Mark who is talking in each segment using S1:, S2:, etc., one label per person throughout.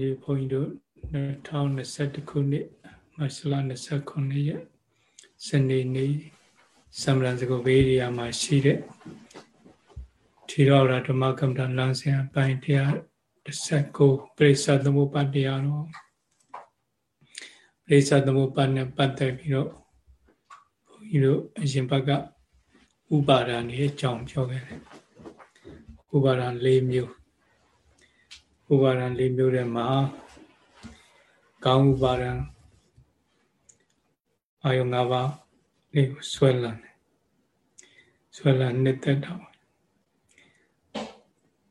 S1: ဒီဘုန်းကြီးတို့2021ခုနှစ်မတ်လ29ရက်စနေနေ့စမရန်စကုဘေးရီယာမှာရှိတဲ့ထီရောဓမ္မကမ္မဋ္ဌာန်းလမ်းစဉ်အပိုင်းတရား19ပြိဿသမုပ္ပါတရားတော်ပြိဿသမုပ္ပါနဲ့ပတ်သက်ပြီးတော့ဘုန်းကြီးတို့အရင်ဘက်ကဥပါဒာနေအကြောင်းပြောခဲ့တယ်ဥပါဒာ၄မျိုး ဥပါဒံ၄မျိုးထဲမှာကောင်းဥပါဒံအာယု၅ပါးလေးကိုဆွဲလန်းတယ်ဆွဲလန်းနှစ်သက်တော့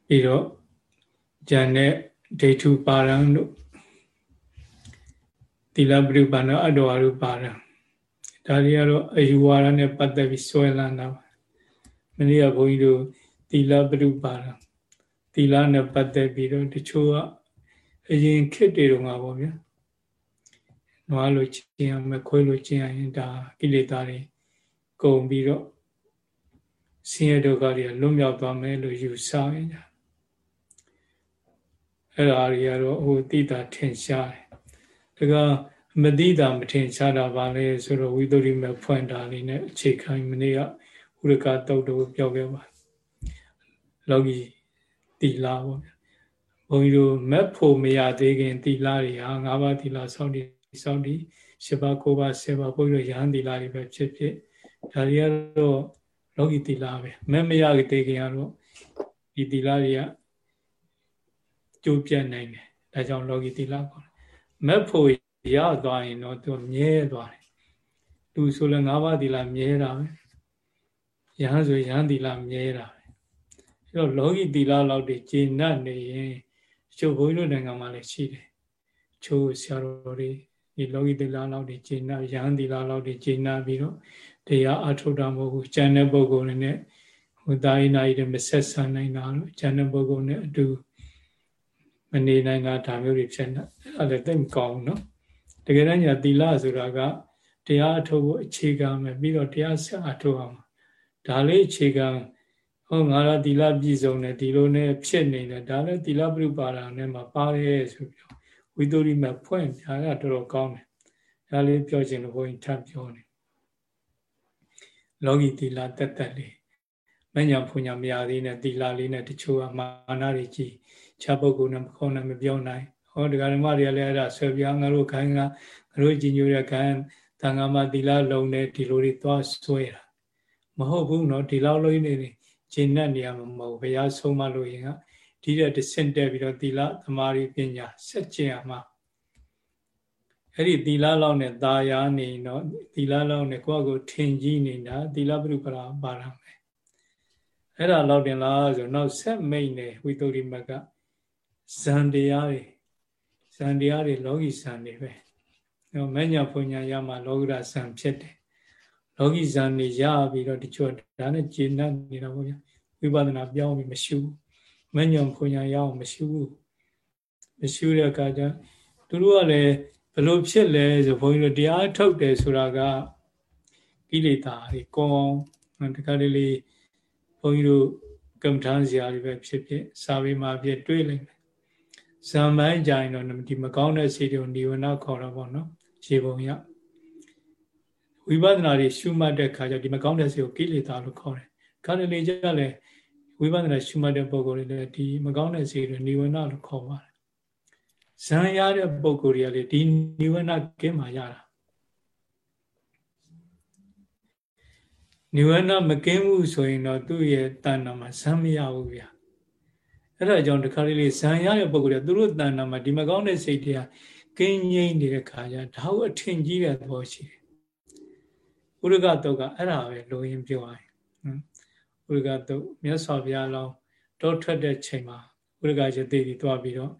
S1: ပြီးတော့ဉာဏ်နဲ့ဒိဋ္ဌုပါရံတို့သီလပရိပါဏအတ္တဝရုပါရံဒါတွေကတော့အယူဝါဒနဲ့ပတ်သက်ပြီးဆွဲလန်းတာပါမနေ့ကဘုန်းကြီးတို့သီလပရိပါရံ သီလနဲ့ပတ်သက်ပြီးတော့တချို့ကအရင်ခေတ်တွေတုန်းကပေါ့ဗျာနွားလိုကျင့်ရမယ်ခွေးလိုကျင့်ရရင်ဒါကိလေသာတွေကုန်ပြီးတော့ဆင်းရဲဒုက္ခတွေလွတ်မြောက်သွားမယ်လို့ယူဆရင်ညာအဲ့ဒါတွေကတော့ဟိုတိတာထင်ရှားတယ်ဒါကမတိတာမထင်ရှားတာပါလေဆိုတော့ဝိသုရိမေဖွင့်တာလေးနဲ့အခြေခံမနေ့ကဥရကတုတ်တို့ပြောခဲ့ပါလောကီ သီလပေါ့ဗျာဘုန်းကြီးတို့မက်ဖို့မရသေးခင်သီလတွေဟာ၅ပါးသီလစောင့်တည်စောင့်တည်၈ပါး၉ပါး၁၀ပါးဘုန်းကြီးတို့ရဟန်းသီလတွေပဲဖြစ်ဖြစ်ဒါတွေကတော့လောကီသီလပဲမက်မရသေးခင်ကတော့ဒီသီလတွေကကျိုးပြတ်နိုင်တယ်ဒါကြောင့်လောကီသီလခေါ်တယ်မက်ဖို့ရသွားရင်တော့သူမြဲသွားတယ်လူဆိုလည်း၅ပါးသီလမြဲတာပဲရဟန်းဆိုရဟန်းသီလမြဲတာပဲ အဲ့တော့လောကီသီလလောက်တွေကျေနပ်နေရင်ချို့ဘုန်းကြီးတို့နိုင်ငံမှာလည်းရှိတယ်ချို့ဆရာတော်တွေဒီလောကီသီလလောက်တွေကျေနပ်ရဟန်းသီလလောက်တွေကျေနပ်ပြီးတော့တရားအထုတ်တာမဟုတ်ဘူးကျန်တဲ့ပုဂ္ဂိုလ်တွေနဲ့ဟိုတာယနာကြီးတွေမဆက်ဆံနိုင်တာလို့ကျန်တဲ့ပုဂ္ဂိုလ်နဲ့အတူမနေနိုင်တာဒါမျိုးတွေဖြစ်နေအဲ့ဒါလည်းသိမကောင်းဘူးနော်တကယ်တမ်းညာသီလဆိုတာကတရားအထုတ်ဖို့အခြေခံပဲပြီးတော့တရားဆက်အထုတ်အောင်ဒါလေးအခြေခံ ဟောငါရသီလပြည့်စုံတယ်ဒီလိုနဲ့ဖြစ်နေတယ်ဒါလည်းသီလပြုပါဒာနဲ့မှာပါတယ်ဆိုပြီးဝိသုရိမဖွင့်ပြတာတော်တော်ကောင်းတယ်ဒါလေးပြောချင်လို့ဘုန်းကြီးထပ်ပြောနေလောကီသီလတက်တက်လေးမညာဖွညာမရသေးနဲ့သီလလေးနဲ့တချို့ကမာနတွေကြီးခြားပုဂ္ဂိုလ်နဲ့မခေါ်နဲ့မပြောနိုင်ဟောဒကာဓမ္မတွေကလည်းအဲ့ဒါဆွဲပြငါတို့ခိုင်းကငါတို့ကြီးညိုတဲ့ခံသံဃာမသီလလုံးနဲ့ဒီလိုတွေသွားဆွဲတာမဟုတ်ဘူးเนาะဒီလောက်လုံးနေနေ ကျင့်တတ်နေရမှာမဟုတ်ဘုရားဆုံးမလို့ရင်ကဒီတဲ့တဆင့်တက်ပြီးတော့သီလသမာဓိပညာဆက်ကျင့်ရမှာအဲ့ဒီသီလလောက်နဲ့ตาယာနေတော့သီလလောက်နဲ့ကိုယ့်ကိုထင်ကြီးနေတာသီလပရိပရာပါရမယ်အဲ့ဒါလောက်တင်လားဆိုနောက်ဆက်မိတ်နေဝိသုရိမကဇန်တရားတွေဇန်တရားတွေလောကီဇန်တွေပဲ။အဲမညာဖွညာရမှာလောကုတ္တဇန်ဖြစ်တယ် လောကီဇာနေရပြီးတော့တချို့ဒါနဲ့ကျေနပ်နေတာပေါ့ဗျာဝိပဿနာပြောင်းပြီးမရှိဘူးမညုံဖွညာရအောင်မရှိဘူးမရှိတဲ့အခါကျသူတို့ကလည်းဘလို့ဖြစ်လဲဆိုဘုန်းကြီးတို့တရားထုတ်တယ်ဆိုတာကကိလေသာတွေကောင်းတခါတလေဘုန်းကြီးတို့ကမ္မထာဇာတွေပဲဖြစ်ဖြစ်စာပေမှာဖြစ်တွေးလိုက်မယ်ဇံပိုင်းကြရင်တော့ဒီမကောင်းတဲ့စိတ်တွေကိုនិဝရဏခေါ်တော့ပေါ့နော်ခြေပုံရ ဝိပဿနာတွေရှုမှတ်တဲ့ခါကျဒီမကောင်းတဲ့စိတ်ကိုကိလေသာလို့ခေါ်တယ်။ခါတလေကျလည်းဝိပဿနာရှုမှတ်တဲ့ပုဂ္ဂိုလ်တွေလည်းဒီမကောင်းတဲ့စိတ်တွေနိဝရဏလို့ခေါ်ပါတယ်။ဇံရတဲ့ပုဂ္ဂိုလ်တွေကလည်းဒီနိဝရဏကင်းမှရတာ။နိဝရဏမကင်းဘူးဆိုရင်တော့သူ့ရဲ့တဏ္ဍာမှာဇံမရဘူးဗျာ။အဲ့ဒါကြောင့်တခါတလေဇံရတဲ့ပုဂ္ဂိုလ်တွေသူတို့တဏ္ဍာမှာဒီမကောင်းတဲ့စိတ်တွေကကင်းငြိမ့်နေတဲ့ခါကျဒါကိုအထင်ကြီးတဲ့သဘောရှိတယ် ဥရကတုတ်ကအဲ့ဒါပဲလိုရင်းပြောရရင်ဥရကတုတ်မြတ်စွာဘုရားလောင်းတောထွက်တဲ့ချိန်မှာဥရကရသေးပြီးသွားပြီးတော့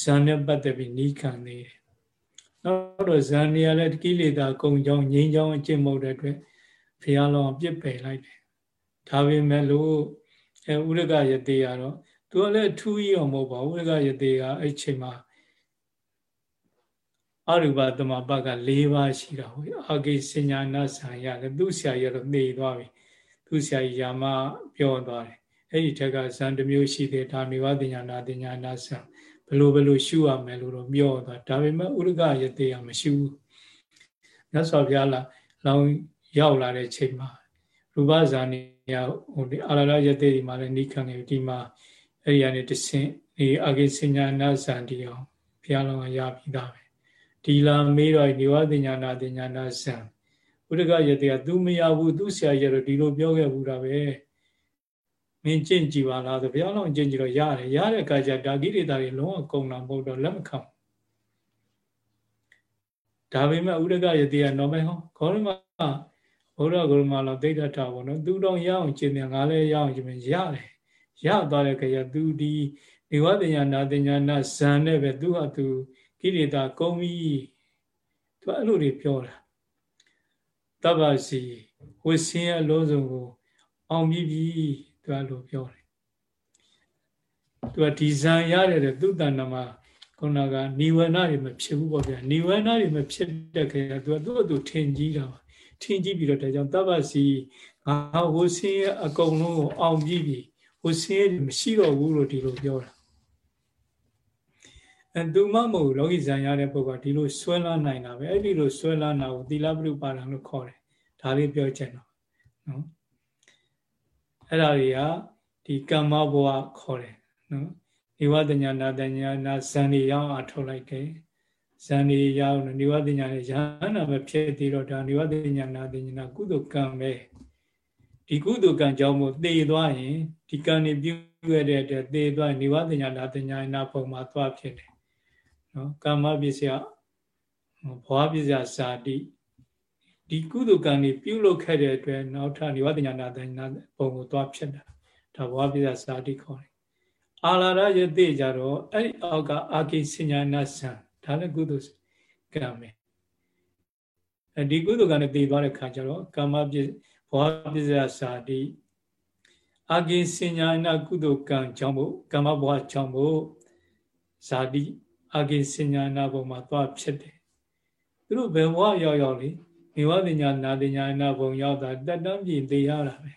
S1: ဇန်နဲ့ပတ်သက်ပြီးနီးခံနေတယ်နောက်တော့ဇန်နေရာလည်းကိလေသာကုံကြောင်းငြိမ်းချောင်းအကျင့်မဟုတ်တဲ့အတွက်ဘုရားလောင်းပြစ်ပယ်လိုက်တယ်ဒါပေမဲ့လို့အဲဥရကရသေးရတော့သူကလည်းထူးကြီးအောင်မဟုတ်ပါဘူးဥရကရသေးကအဲ့ချိန်မှာ အရူပသမပက၄ပါးရှိတာဟိုအာဂိစညာနာဆံရတယ်သူဆရာကြီးတော့နေသွားပြီသူဆရာကြီးယာမပြောသွားတယ်အဲ့ဒီထက်ကဇန်တစ်မျိုးရှိတယ်ဒါနေဝတင်ညာနာတင်ညာနာဆံဘယ်လိုဘယ်လိုရှုရမယ်လို့တော့ပြောတာဒါပေမဲ့ဥရကယတေကမရှိဘူးမြတ်စွာဘုရားလာလောင်ရောက်လာတဲ့ချိန်မှာရူပဇာနေရဟိုဒီအာရရယတေဒီမှာလည်းနိခံနေဒီမှာအဲ့ဒီကနေတဆင့်ဒီအဂိစညာနာဇန်တီအောင်ဘုရားလောင်ရပြီးသားပဲ ဒီလာမေးတော့ဒီဝတိညာနာတိညာနာဇန်ဥရကယတေက तू မရဘူး तू ဆရာရတော့ဒီလိုပြောခဲ့ဘူးတာပဲမင်းကျင့်ကြည်ပါလားဆိုဘုရားလုံးကျင့်ကြည်တော့ရတယ်ရတဲ့အခါကျဒါကိရိတာတွေလုံးဝကုန်တာမဟုတ်တော့လက်မခံဒါပေမဲ့ဥဒကယတိကတော့မဲဟောခေါရမဘုရားဂုရမလောသိတ္တတာပေါ့နော်သူတော့ရအောင်ကျင့်တယ်ငါလည်းရအောင်ကျင့်မယ်ရတယ်ရသွားတဲ့ခါကျသူဒီနေဝတညာနာတညာနာဇန်နဲ့ပဲသူဟာသူ ကိရိတာကုန်ပြီသူအဲ့လိုတွေပြောတာတပ္ပစီဝိစင်းရဲ့အလုံးစုံကို အောင်ပြီးပြီသူကလို့ပြောတယ်သူကဒီဇံရတယ်တဲ့သူတဏ္ဍမှာခုနကနိဝရဏတွေမဖြစ်ဘူးပေါ့ဗျာနိဝရဏတွေမဖြစ်တဲ့ခေတ်ကသူကသူ့အတူထင်ကြီးတာပါထင်ကြီးပြီးတော့ဒါကြောင့်တပ္ပစီငါဟိုဆင်းရဲ့အကုန်လုံးကိုအောင်ပြီးပြီဟိုဆင်းရဲ့မရှိတော့ဘူးလို့ဒီလိုပြောတာ အဲသူမမဟုတ်လောကီဇံရတဲ့ပုဂ္ဂိုလ်ကဒီလိုဆွဲလာနိုင်တာပဲအဲ့ဒီလိုဆွဲလာတာကိုသီလပရိပါဒံလို့ခေါ်တယ်ဒါလေးပြောချင်တော့နော်အဲ့ဒါတွေကဒီကမ္မဘဝခေါ်တယ်နော်နိဝတညာနာတညာနာဇန်တွေရောက်အထုတ်လိုက်တယ်ဇန်တွေရောက်နိဝတညာနဲ့ရဟန္တာပဲဖြစ်သေးတော့ဒါနိဝတညာနာတညာနာကုသကံပဲဒီကုသကံကြောင့်မို့သေသွားရင်ဒီကံနေပြုခဲ့တဲ့အတွက်သေသွားရင်နိဝတညာနာတညာနာပုံမှာသွားဖြစ်တယ် နော်ကာမပစ္စယဘဝပစ္စယဇာတိဒီကုသကံนี่ပြုလုပ်ခဲ့တဲ့အတွက်နောက်ထပ်နိဝတညာနာတညာပုံကိုသွားဖြစ်တာဒါဘဝပစ္စယဇာတိခေါ်တယ်အာလာရယတိကြတော့အဲ့ဒီအောက်ကအာကိစညာနာဆံဒါလည်းကုသကံပဲအဲဒီကုသကံနဲ့တည်သွားတဲ့ခါကျတော့ကာမပစ္စဘဝပစ္စယဇာတိအာကိစညာနာကုသကံကြောင့်မို့ကာမဘဝကြောင့်မို့ဇာတိ အာကိစညာနာဘုံမှာသွားဖြစ်တယ်သူတို့ဘယ်ဘဝရောက်ရောက်လေမိဝပညာနာပညာနာဘုံရောက်တာတက်တန်းပြင်သိရတာပဲ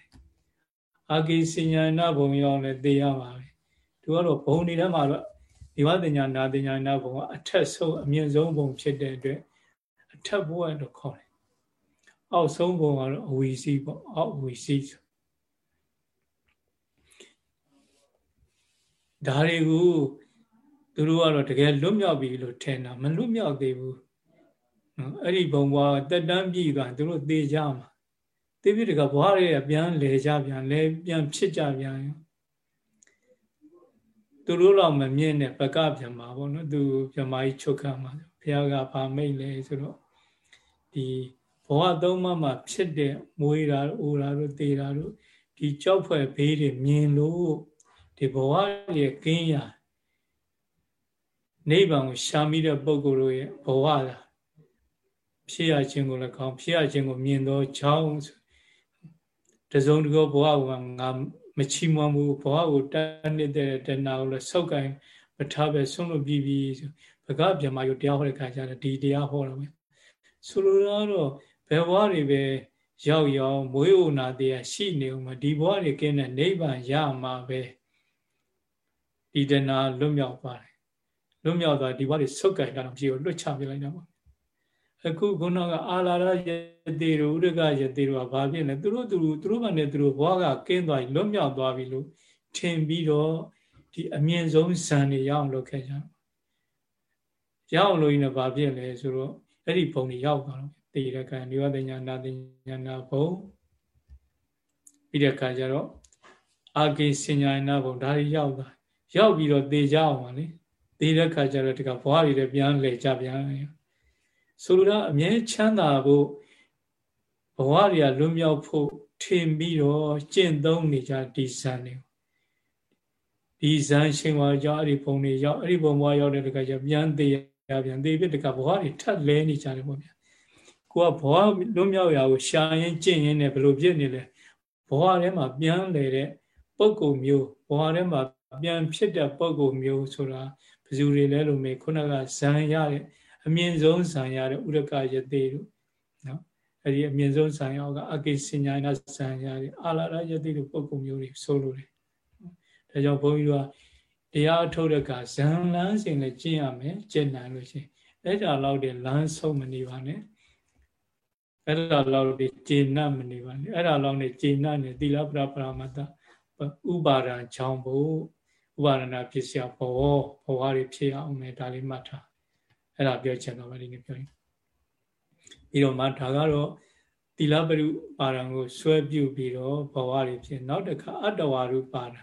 S1: အာကိစညာနာဘုံရောက်လည်းသိရပါပဲသူကတော့ဘုံနေထဲမှာတော့မိဝပညာနာပညာနာဘုံကအထက်ဆုံးအမြင့်ဆုံးဘုံဖြစ်တဲ့အတွက်အထက်ဘဝလို့ခေါ်တယ်အောက်ဆုံးဘုံကတော့အဝီစီပေါ့အောက်အဝီစီဆိုဒါတွေကို သူတို့ကတော့တကယ်လွတ်မြောက်ပြီလို့ထင်တာမလွတ်မြောက်သေးဘူးနော်အဲ့ဒီဘုံဘွားတက်တန်းပြည်သွားသူတို့သေကြမှာသေပြီးတကဘွားတွေကပြန်လဲကြပြန်လဲပြန်ဖြစ်ကြပြန်သူတို့တော့မမြင်နဲ့ပကပြမှာပေါ့နော်သူပြမကြီးချုပ်ခံမှာဘုရားကဗာမိတ်လဲဆိုတော့ဒီဘဝသုံးပါးမှာဖြစ်တဲ့မွေးတာအိုတာတို့သေတာတို့ဒီကြောက်ဖွဲ့ဘေးတွေမြင်လို့ဒီဘဝရဲ့ကင်းရာ နိဗ္ဗာန်ကိုရှာမိတဲ့ပုဂ္ဂိုလ်တို့ရဲ့ဘဝလားဖြစ်ရခြင်းကိုလည်းကောင်းဖြစ်ရခြင်းကိုမြင်သောကြောင့်တစုံတကောဘဝကငါမချီးမွမ်းဘူးဘဝကိုတန်းနေတဲ့တဏှာကိုလည်းစောက်ကင်မထားပဲဆုံးလို့ပြီးပြီဘဂဗြဟ္မာယုတရားဟောတဲ့ခါကျတော့ဒီတရားဟောတော့မယ်ဆိုလိုတာတော့ဘယ်ဘဝတွေပဲရောက်ရောက်မွေးဥနာတရားရှိနေဦးမှာဒီဘဝတွေကင်းတဲ့နိဗ္ဗာန်ရမှာပဲဒီတဏှာလွတ်မြောက်ပါတယ် လွတ်မြောက်သွားဒီဘဝတွေဆုတ်ကင်တာတော့ပြေကိုလွတ်ချပြလိုက်တာပေါ့အခုခုနကအာလာရယတိရဥဒကယတိရကဘာဖြစ်လဲသူတို့သူတို့သူတို့ဘာနဲ့သူတို့ဘဝကကင်းသွားပြီလွတ်မြောက်သွားပြီလို့ထင်ပြီးတော့ဒီအမြင့်ဆုံးဇန်တွေရအောင်လုပ်ခဲ့ကြရအောင်လို့ရင်လည်းဘာဖြစ်လဲဆိုတော့အဲ့ဒီဘုံတွေရောက်သွားတော့တေရကံနိဝတညာနာတညာနာဘုံပြီးတဲ့အခါကျတော့အာကိစဉ္ညာနာဘုံဒါတွေရောက်သွားရောက်ပြီးတော့တေကြအောင်ပါလေ တေတဲ့အခါကျတော့ဒီကဘွားတွေပြန်လဲကြပြန်ဆိုလိုတာအမြဲချမ်းသာဖို့ဘဝတွေကလွတ်မြောက်ဖို့ထင်ပြီးတော့ကျင့်သုံးနေကြဒီဇန်တွေဒီဇန်ရှင်ဝါကြောင့်အဲ့ဒီဘုံတွေရောက်အဲ့ဒီဘုံဘဝရောက်တဲ့တခါကျပြန်သေးရပြန်သေးပြီးတခါဘဝတွေထပ်လဲနေကြတယ်ပေါ့ဗျာကိုကဘဝလွတ်မြောက်ရာကိုရှာရင်ကျင့်ရင်လည်းဘယ်လိုဖြစ်နေလဲဘဝထဲမှာပြန်လေတဲ့ပုံကုမျိုးဘဝထဲမှာပြန်ဖြစ်တဲ့ပုံကုမျိုးဆိုတာ ဘယ်သူတွေလဲလို့မေးခုနကဇန်ရတဲ့အမြင့်ဆုံးဇံရတဲ့ဥရကယတိတို့နော်အဲ့ဒီအမြင့်ဆုံးဇံရောက်ကအကိစညာနာဇံရတဲ့အာလာရယတိတို့ပုံကုမျိုးတွေဆိုလို့တယ်ဒါကြောင့်ဘုန်းကြီးတို့ကတရားအထုတ်တဲ့ကဇံလန်းစဉ်နဲ့ကျင့်ရမယ်ကျင့်နိုင်လို့ရှိရင်အဲ့ဒါလောက်တည်းလမ်းဆုံးမနေပါနဲ့အဲ့ဒါလောက်တည်းကျေနပ်မနေပါနဲ့အဲ့ဒါလောက်နဲ့ကျေနပ်နေသီလပရပရမတ္တဥပါဒံချောင်းဖို့ ဥပါဒနာဖြစ်စရာဘောဘောဟာတွေဖြစ်အောင်မယ်ဒါလေးမှတ်ထားအဲ့ဒါပြောချင်တော့မယ်ဒီနေ့ပြောရင်ပြီးတော့မှဒါကတော့သီလပရုပါဒံကိုဆွဲပြုပြီးတော့ဘောဟာတွေဖြစ်နောက်တစ်ခါအတ္တဝါရုပါဒံ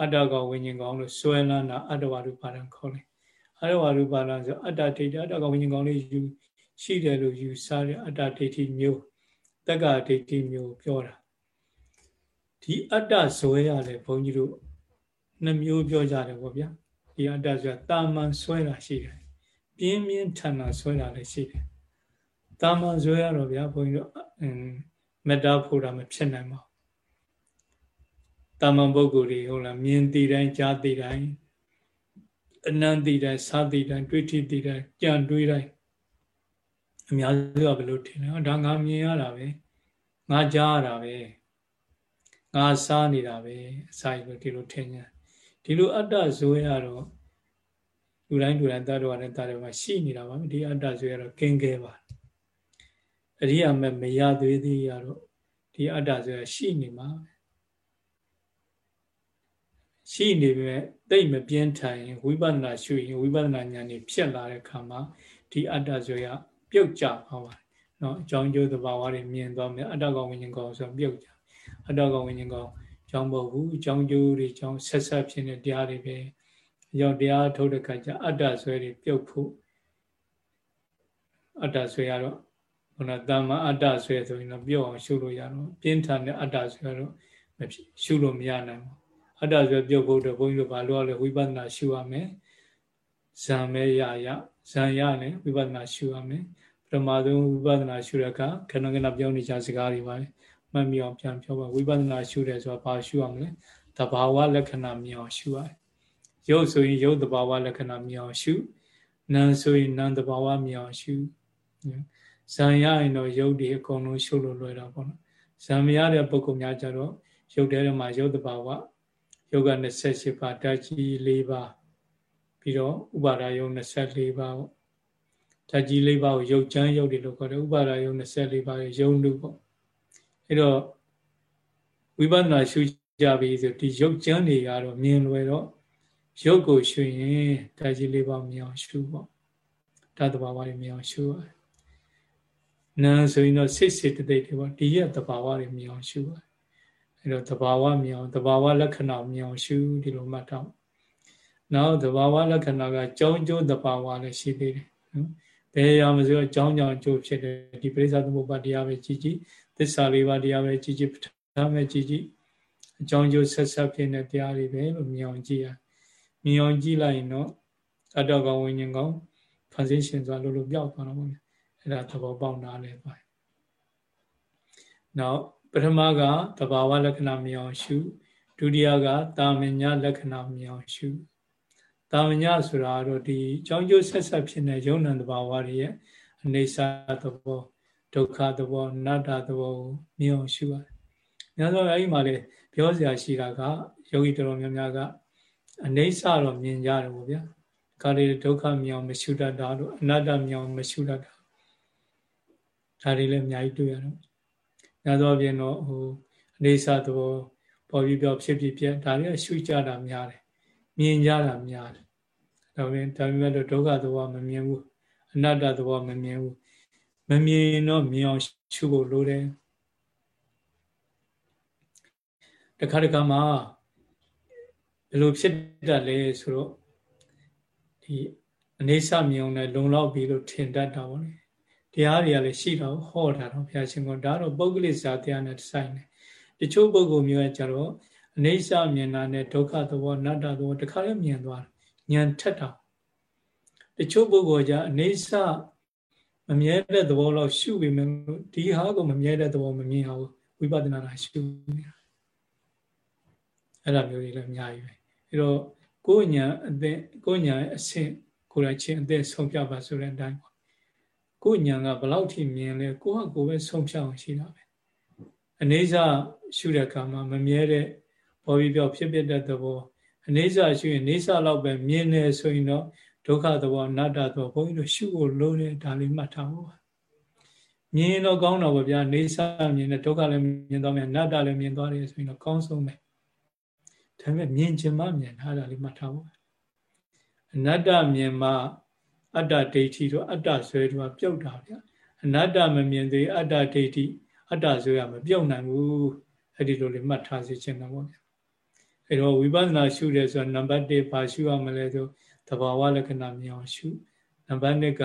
S1: အတ္တကောင်ဝိညာဉ်ကောင်လို့ဆွဲလန်းတာအတ္တဝါရုပါဒံခေါ်တယ်အတ္တဝါရုပါဒံဆိုအတ္တဒိဋ္ဌိအတ္တကောင်ဝိညာဉ်ကောင်လေးယူရှိတယ်လို့ယူဆတဲ့အတ္တဒိဋ္ဌိမျိုးတက္ကဒိဋ္ဌိမျိုးပြောတာဒီအတ္တဇွဲရလဲဘုန်းကြီးတို့ နှမျိုးပြောကြတယ်ပေါ့ဗျာဒီအတ္တဆိုတာတာမန်ဆွဲတာရှိတယ်ပြင်းပြင်းထန်ထန်ဆွဲတာလည်းရှိတယ်တာမန်ဆွဲရတော့ဗျာဘုန်းကြီးတို့မေတ္တာဖို့တာမဖြစ်နိုင်ပါဘူးတာမန်ပုဂ္ဂိုလ်တွေဟုတ်လားမြင်သိတိုင်းကြားသိတိုင်းအနန္တိတိုင်းစားသိတိုင်းတွေးထိသိတိုင်းကြံတွေးတိုင်းအများစုကဘယ်လိုထင်လဲဒါငါမြင်ရတာပဲငါကြားရတာပဲငါစားနေတာပဲအစာရဒီလိုထင်ညာ ဒီလိုအတ္တဇွဲရတော့လူတိုင်းလူတိုင်းတတော်နဲ့တတော်မှာရှိနေတာပါဒီအတ္တဇွဲရတော့ကင်းကဲပါအရိယာမဲ့မရသေးသေးရတော့ဒီအတ္တဇွဲရရှိနေမှာရှိနေပေမဲ့တိတ်မပြင်းထန်ရင်ဝိပဿနာရှုရင်ဝိပဿနာဉာဏ်ဖြက်လာတဲ့ခါမှာဒီအတ္တဇွဲရပြုတ်ကြပါပါနော်အကြောင်းကျိုးသဘာဝတွေမြင်သွားမယ်အတ္တကောင်ဝိညာဉ်ကောင်ဆိုပြုတ်ကြအတ္တကောင်ဝိညာဉ်ကောင် ကြောင်းမဟုတ်ဘူးအကြောင်းကျိုးတွေကြောင်းဆက်ဆက်ဖြစ်နေတရားတွေပဲအကြောင်းတရားထုတ်တဲ့ခါကျအတ္တဆွဲတွေပြုတ်ဖို့အတ္တဆွဲရတော့ခုနတမ္မာအတ္တဆွဲဆိုရင်တော့ပြုတ်အောင်ရှုလို့ရတော့ပြင်းထန်တဲ့အတ္တဆွဲတော့မဖြစ်ရှုလို့မရနိုင်ဘူးအတ္တဆွဲပြုတ်ဖို့တော့ဘုန်းကြီးတို့ဘာလို့လဲဝိပဿနာရှုရမယ်ဇံမဲရရဇံရနဲ့ဝိပဿနာရှုရမယ်ပထမဆုံးဝိပဿနာရှုတဲ့အခါခဏခဏပြောနေကြစကားတွေပါပဲ မှတ်မိအောင်ပြန်ပြောပါဝိပဿနာရှုတယ်ဆိုတာဘာရှုရမလဲတဘာဝလက္ခဏာမြင်အောင်ရှုရတယ်ရုပ်ဆိုရင်ရုပ်တဘာဝလက္ခဏာမြင်အောင်ရှုနာမ်ဆိုရင်နာမ်တဘာဝမြင်အောင်ရှုဇံရရင်တော့ရုပ်တွေအကုန်လုံးရှုလို့လွယ်တာပေါ့နော်ဇံမရတဲ့ပုဂ္ဂိုလ်များကြတော့ရုပ်ထဲမှာရုပ်တဘာဝရုပ်က28ပါးဓာတ်ကြီး4ပါးပြီးတော့ဥပါဒာယုံ24ပါးပေါ့ဓာတ်ကြီး4ပါးကိုရုပ်ချမ်းရုပ်တွေလို့ခေါ်တယ်ဥပါဒာယုံ24ပါးရုပ်နုပေါ့ အဲ့တော့ဝိပဿနာရှုကြပြီဆိုဒီရုပ်ကြမ်းတွေကတော့မြင်လွယ်တော့ရုပ်ကိုရှုရင်ဓာတ်ကြီးလေးပါမြင်အောင်ရှုပေါ့ဓာတ်တဘာဝတွေမြင်အောင်ရှုရတယ်နာဆိုရင်တော့စိတ်စေတသိက်တွေပေါ့ဒီရဲ့တဘာဝတွေမြင်အောင်ရှုရတယ်အဲ့တော့တဘာဝမြင်အောင်တဘာဝလက္ခဏာမြင်အောင်ရှုဒီလိုမှတ်တော့နောက်တဘာဝလက္ခဏာကကြောင်းကျိုးတဘာဝလည်းရှိသေးတယ်နော်ဘယ်ရာမဆိုအကြောင်းကြောင့်အကျိုးဖြစ်တယ်ဒီပရိစ္ဆသမုပ္ပါတရားပဲကြည်ကြည် သစ္စာလေးပါးတရားပဲကြည်ကြည်ပဋ္ဌာန်းပဲကြည်ကြည်အကြောင်းကျိုးဆက်ဆက်ဖြစ်တဲ့တရားတွေပဲလို့မြင်အောင်ကြည့်ရမြင်အောင်ကြည့်လိုက်ရင်တော့အတ္တကောင်ဝိညာဉ်ကောင်ဖန်ဆင်းရှင်စွာလို့လို့ပြောက်သွားတော့ဘုရားအဲ့ဒါသဘောပေါက်နားလဲပါနောက်ပထမကသဘာဝလက္ခဏာမြင်အောင်ရှုဒုတိယကတာမညာလက္ခဏာမြင်အောင်ရှုတာမညာဆိုတာတော့ဒီအကြောင်းကျိုးဆက်ဆက်ဖြစ်တဲ့ယုံ nant သဘာဝတွေရဲ့အနေစာသဘော ဒုက္ခသဘောအနတ္တသဘောကိုမြင်အောင်ရှုရတယ်။များသောအားဖြင့်မှာလေပြောစရာရှိတာကယောဂီတော်တော်များများကအနေဆတော့မြင်ကြတယ်ပေါ့ဗျာ။ခါလေးဒုက္ခမြင်အောင်မရှုတတ်တာလို့အနတ္တမြင်အောင်မရှုတတ်တာ။ဒါတွေလည်းအများကြီးတွေ့ရတော့။များသောအားဖြင့်တော့ဟိုအနေဆသဘောပေါ်ပြီးပြောဖြစ်ဖြစ်ပြဒါတွေရှုကြတာများတယ်။မြင်ကြတာများတယ်။ဒါပေမဲ့ဒါပေမဲ့ဒုက္ခသဘောမမြင်ဘူး။အနတ္တသဘောမမြင်ဘူး မမြင်တော့မြင်အောင်ရှုဖို့လိုတယ်တခါတခါမှာဘယ်လိုဖြစ်တတ်လဲဆိုတော့ဒီအနေဆမြင်အောင်လည်းလုံလောက်ပြီလို့ထင်တတ်တာပေါ့လေတရားတွေကလည်းရှိတော့ဟောတာတော့ဘုရားရှင်ကဒါတော့ပုဂ္ဂလိဇာတရားနဲ့ဆိုင်တယ်တချို့ပုဂ္ဂိုလ်မျိုးကကြတော့အနေဆမြင်တာနဲ့ဒုက္ခသဘောနတ္တသဘောတခါလည်းမြင်သွားတယ်ဉာဏ်ထက်တာတချို့ပုဂ္ဂိုလ်ကအနေဆ မမြဲတဲ့သဘောလောက်ရှုပေမဲ့ဒီဟာကိုမမြဲတဲ့သဘောမမြင်အောင်ဝိပဿနာလာရှုနေတာအဲ့ဒါမျိုးတွေလည်းအများကြီးပဲအဲ့တော့ကိုယ်ညာအသက်ကိုယ်ညာအဆင့်ကိုယ်တိုင်ချင်းအသက်ဆုံးဖြတ်ပါဆိုတဲ့အတိုင်းပေါ့ကိုယ်ညာကဘလောက်ထိမြင်လဲကိုယ့်ဟာကိုယ်ပဲဆုံးဖြတ်အောင်ရှိတာပဲအနေစာရှုတဲ့အခါမှာမမြဲတဲ့ပေါ်ပြီးပြောဖြစ်ဖြစ်တဲ့သဘောအနေစာရှုရင်နေစာလောက်ပဲမြင်နေဆိုရင်တော့ ဒုက္ခသဘောအနတ္တသဘောဘုန်းကြီးတို့ရှုဖို့လုံးတယ်ဒါလေးမှတ်ထားဖို့မြင်တော့ကောင်းတော့ဗျာနေစာမြင်တဲ့ဒုက္ခလည်းမြင်သွားမယ်အနတ္တလည်းမြင်သွားတယ်ဆိုရင်တော့ကောင်းဆုံးပဲဒါပေမဲ့မြင်ချင်မှမြင်ထားတာလေးမှတ်ထားဖို့အနတ္တမြင်မှအတ္တဒိဋ္ဌိတို့အတ္တဆွဲတို့ကပြုတ်တာဗျာအနတ္တမမြင်သေးအတ္တဒိဋ္ဌိအတ္တဆွဲကမပြုတ်နိုင်ဘူးအဲ့ဒီလိုလေးမှတ်ထားစေချင်တာပေါ့ဗျာအဲ့တော့ဝိပဿနာရှုတယ်ဆိုတာနံပါတ်1ဘာရှုရမလဲဆိုသ ဘာဝလက္ခဏာမြင်အောင်ရှုနံပါတ်2က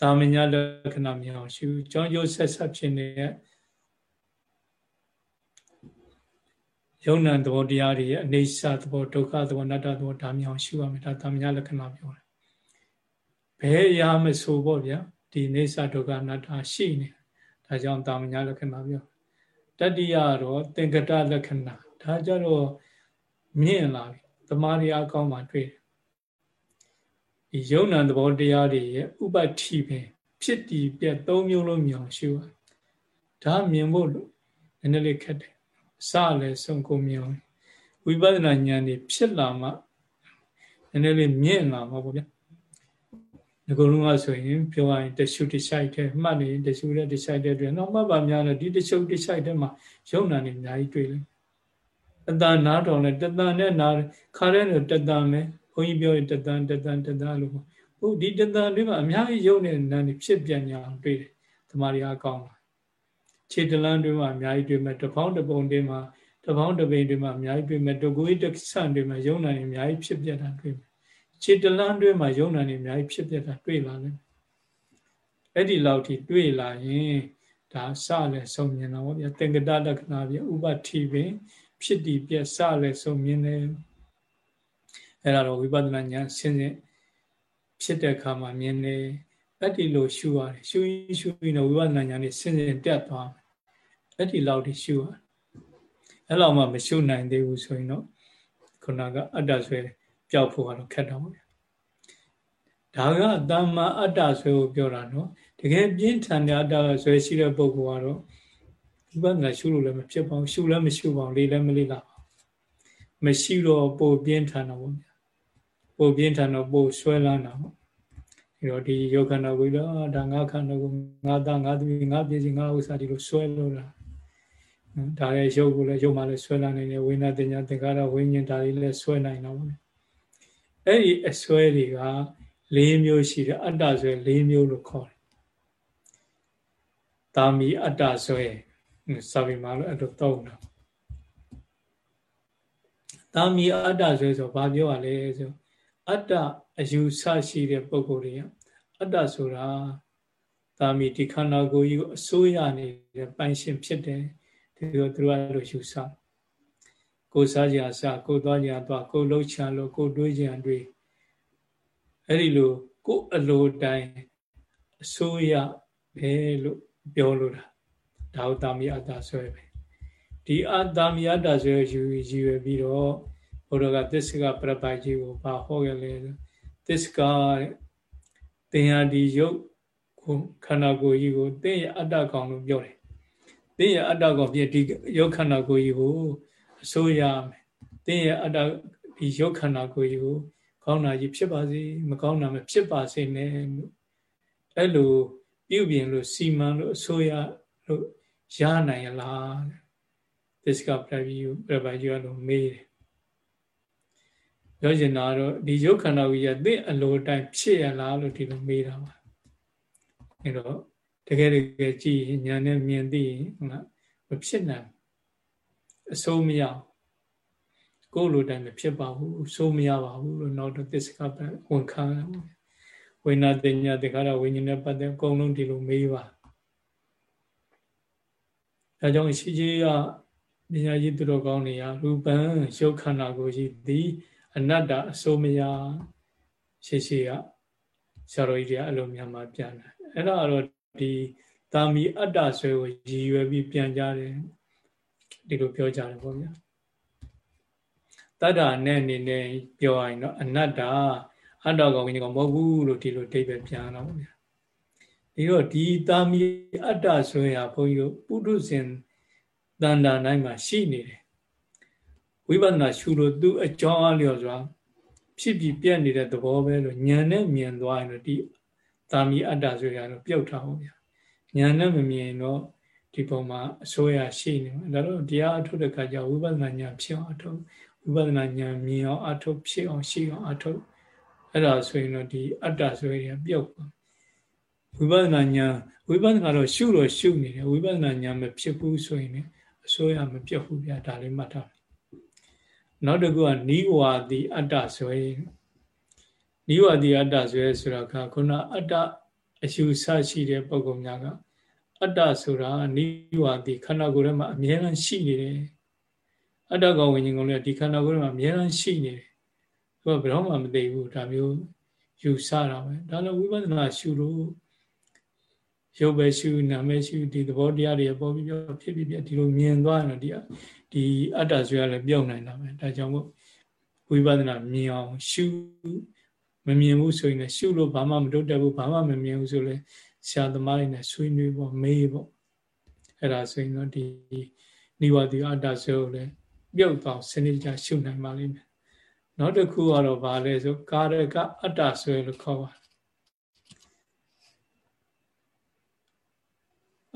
S1: တာမညာလက္ခဏာမြင်အောင်ရှုကြောင်းကျိုးဆက်ဆက်ဖြစ်နေတဲ့ယုံ nant သဘောတရားတွေရဲ့အနေဆာသဘောဒုက္ခသဘောအနတ္တသဘောဒါမြင်အောင်ရှုရမယ်ဒါတာမညာလက္ခဏာပြောတယ်ဘယ်အရာမဆိုပေါ့ဗျာဒီနေဆာဒုက္ခအနတ္တရှိနေဒါကြောင့်တာမညာလက္ခဏာပြောတတိယတော့သင်္ကတလက္ခဏာဒါကြတော့မြင့်လာပြီ တမာရီအကောင်းမှတွေ့တယ်ဒီယုံနာသဘောတရားတွေရဲ့ဥပတိပင်ဖြစ်တည်ပြတ်သုံးမျိုးလုံးမြောင်ရှုရဒါမြင်ဖို့လို့နည်းနည်းလေးခက်တယ်အစလည်းစုံကုန်မြောင်ဝိပဿနာဉာဏ်တွေဖြစ်လာမှနည်းနည်းလေးမြင့်လာမှာပေါ့ဗျာဒီကုလုံးကဆိုရင်ပြောရရင်တရှုတရှိုက်တဲ့မှတ်နေတရှုတဲ့တရှိုက်တဲ့တွေ့တော့မှတ်ပါများတော့ဒီတရှုတရှိုက်တဲ့မှာယုံနာနေအများကြီးတွေ့လိမ့် အတန်နားတော်လဲတတန်နဲ့နားခါရဲနဲ့တတန်ပဲဘုန်းကြီးပြောရင်တတန်တတန်တတန်လို့ဟုတ်ဒီတတန်တွေမှာအများကြီးယုံနေတဲ့နာနေဖြစ်ပြန်ကြအောင်တွေ့တယ်တမာရီအကောင်းပါခြေတလန်းတွေမှာအများကြီးတွေ့မယ်တပေါင်းတပုံတွေမှာတပေါင်းတပိန်တွေမှာအများကြီးတွေ့မယ်တကူကြီးတဆန်တွေမှာယုံနာနေအများကြီးဖြစ်ပြတာတွေ့မယ်ခြေတလန်းတွေမှာယုံနာနေအများကြီးဖြစ်ပြတာတွေ့လာတယ်အဲ့ဒီလောက်ထိတွေ့လာရင်ဒါစလည်းစုံမြင်တော့ဗျာသင်္ကတလက္ခဏာပြဥပတိပင် ဖြစ်တည်ပြက်စလည်းစုံမြင်တယ်အဲ့ဒါတော့ဝိပဿနာဉာဏ်ဆင်းရဲဖြစ်တဲ့အခါမှာမြင်တယ်အဲ့ဒီလိုရှုရတယ်ရှုရင်ရှုရင်တော့ဝိပဿနာဉာဏ်နဲ့ဆင်းရဲတက်သွားမယ်အဲ့ဒီလောက်ထိရှုရတယ်အဲ့လောက်မှမရှုနိုင်သေးဘူးဆိုရင်တော့ခုနကအတ္တဆွဲပျောက်ဖို့ကတော့ခက်တော့ဗျာဒါကတမ္မာအတ္တဆွဲကိုပြောတာနော်တကယ်ပြင်းထန်တဲ့အတ္တဆွဲရှိတဲ့ပုဂ္ဂိုလ်ကတော့ ဝိပဿနာရှုလို့လည်းမဖြစ်ပါဘူးရှုလည်းမရှုပါဘူးလေးလည်းမလေးလာပါဘူးမရှိတော့ပိုပြင်းထန်တော့ဗျာပိုပြင်းထန်တော့ပိုဆွဲလန်းတာပေါ့အဲတော့ဒီယောခန္ဓာကိုယ်တော့ဒါငါခန္ဓာကိုငါသားငါသမီးငါပြည်စီငါဥစ္စာဒီလိုဆွဲလို့တာဒါလည်းရုပ်ကိုလည်းရုပ်မှလည်းဆွဲလာနိုင်တယ်ဝိညာဉ်တင်ညာသင်္ခါရဝိညာဉ်ဒါတွေလည်းဆွဲနိုင်တော့ဘူးအဲ့ဒီအဆွဲတွေက၄မျိုးရှိတယ်အတ္တဆွဲ၄မျိုးလို့ခေါ်တယ်တာမီအတ္တဆွဲ စာပေမှာလည်းအဲ့လိုသုံးတာတာမီအတ္တဆွဲဆိုဘာပြောရလဲဆိုအတ္တအယူဆရှိတဲ့ပုံကိုယ်တွေအတ္တဆိုတာတာမီဒီခန္ဓာကိုယ်ကြီးကိုအစိုးရနေတဲ့ပိုင်ရှင်ဖြစ်တယ်ဒီလိုသူတို့ကလို့ယူဆကိုစားကြအစကိုသွားကြသွားကိုလှုပ်ချလို့ကိုတွေးကြတွေးအဲ့ဒီလိုကိုအလိုတိုင်းအစိုးရပဲလို့ပြောလို့တာ ဒါဥတာမီအတ္တဆွဲပဲဒီအတ္တမီအတ္တဆွဲယူရည်ရွယ်ပြီးတော့ဘုရားကသစ္စကပြပိုက်ကြီးကိုဘာဟောခဲ့လဲသစ္စကတင်ဟာဒီယုတ်ခန္ဓာကိုယ်ကြီးကိုတင်းရအတ္တကောင်လို့ပြောတယ်တင်းရအတ္တကောင်ပြဒီယုတ်ခန္ဓာကိုယ်ကြီးကိုအစိုးရမယ်တင်းရအတ္တဒီယုတ်ခန္ဓာကိုယ်ကြီးကိုကောင်းတာကြီးဖြစ်ပါစေမကောင်းတာမဖြစ်ပါစေနဲ့လို့အဲ့လိုပြုပြင်လို့စီမံလို့အစိုးရလို့ ရနိုင်လားသစ္စကပြပြယူပြပယူလို့မေးတယ်ပြောချင်တာတော့ဒီရုပ်ခန္ဓာကြီးရသင့်အလိုတိုင်းဖြစ်ရလားလို့ဒီလိုမေးတာပါအဲတော့တကယ်တကယ်ကြည့်ညာနဲ့မြင်သိရင်ဟုတ်လားမဖြစ်နိုင်အစိုးမရကိုယ်လိုတိုင်းမဖြစ်ပါဘူးအစိုးမရပါဘူးလို့နောက်တော့သစ္စကပြဝန်ခံဝိညာဉ်တင်ညာတခါတော့ဝိညာဉ်နဲ့ပတ်သက်အကုန်လုံးဒီလိုမေးပါ ဒါကြောင့်ရှိကြီးကပညာကြီးသူတော်ကောင်းတွေကရူပံရုပ်ခန္ဓာကိုယ်ကြီးသည်အနတ္တအစိုးမရရှိရှိကဆရာတော်ကြီးတွေကအဲ့လိုများမှပြန်တယ်အဲ့ဒါတော့ဒီတာမီအတ္တဆွဲကိုရည်ရွယ်ပြီးပြန်ကြတယ်ဒီလိုပြောကြတယ်ပေါ့ဗျာတတ္တာနဲ့အနေနဲ့ပြောရရင်တော့အနတ္တအတ္တကောင်ကြီးကောင်မဟုတ်ဘူးလို့ဒီလိုအဓိပ္ပာယ်ပြန်တော့ဗျာ ဒီတော့ဒီတာမီအတ္တဆိုရင်ဘုန်းကြီးတို့ပုထုဇဉ်တန်တာတိုင်းမှာရှိနေတယ်ဝဝိပဿနာရှုလို့သူအကြောင်းအလျော်စွာဖြစ်ပြီးပြတ်နေတဲ့သဘောပဲလို့ဉာဏ်နဲ့မြင်သွားရင်တော့ဒီတာမီအတ္တဆိုရတော့ပြုတ်ထားအောင်ဗျာဉာဏ်နဲ့မမြင်တော့ဒီပုံမှာအစိုးရရှိနေမှာဒါတော့တရားအထုတ်တဲ့အခါကျဝိပဿနာဉာဏ်ဖြစ်အောင်အထုတ်ဝိပဿနာဉာဏ်မြင်အောင်အထုတ်ဖြစ်အောင်ရှိအောင်အထုတ်အဲ့ဒါဆိုရင်တော့ဒီအတ္တဆိုရင်ပြုတ်ပါ ဝိပဿနာဉာဏ်ဝိပဿနာတော့ရှုတော့ရှုနေတယ်ဝိပဿနာဉာဏ်မဖြစ်ဘူးဆိုရင်အစိုးရမပြတ်ဘူးဗျာဒါလေးမှတ်ထားနောက်တစ်ခုကနိဝါဒီအတ္တဆိုရင်နိဝါဒီအတ္တဆိုရဲဆိုတာကခုနအတ္တအယူဆရှိတဲ့ပုံကောင်များကအတ္တဆိုတာနိဝါဒီခန္ဓာကိုယ်ထဲမှာအမြဲတမ်းရှိနေတယ်အတ္တကောင်ဝိညာဉ်ကောင်လည်းဒီခန္ဓာကိုယ်ထဲမှာအမြဲတမ်းရှိနေတယ်သူကဘယ်တော့မှမသိဘူးဒါမျိုးယူဆတာပဲဒါလည်းဝိပဿနာရှုလို့ ရုပ်ပဲရှုနာမဲရှုဒီသဘောတရားတွေပေါ်ပြီးပြောဖြစ်ပြီးပြဒီလိုမြင်သွားရင်ဒီဒီအတ္တဆွေရလည်းပြောင်းနိုင်တာပဲဒါကြောင့်မို့ဝိပဿနာမြင်အောင်ရှုမမြင်ဘူးဆိုရင်လည်းရှုလို့ဘာမှမတုတ်တက်ဘူးဘာမှမမြင်ဘူးဆိုလည်းဆရာသမားတွေနဲ့ဆွေးနွေးပေါ့မေးပေါ့အဲ့ဒါဆိုရင်တော့ဒီနိဝတိအတ္တဆွေကိုလည်းပြုတ်သွားစနစ်ကြရှုနိုင်ပါလိမ့်မယ်နောက်တစ်ခုကတော့ဗာလဲဆိုကာရကအတ္တဆွေလို့ခေါ်ပါတယ်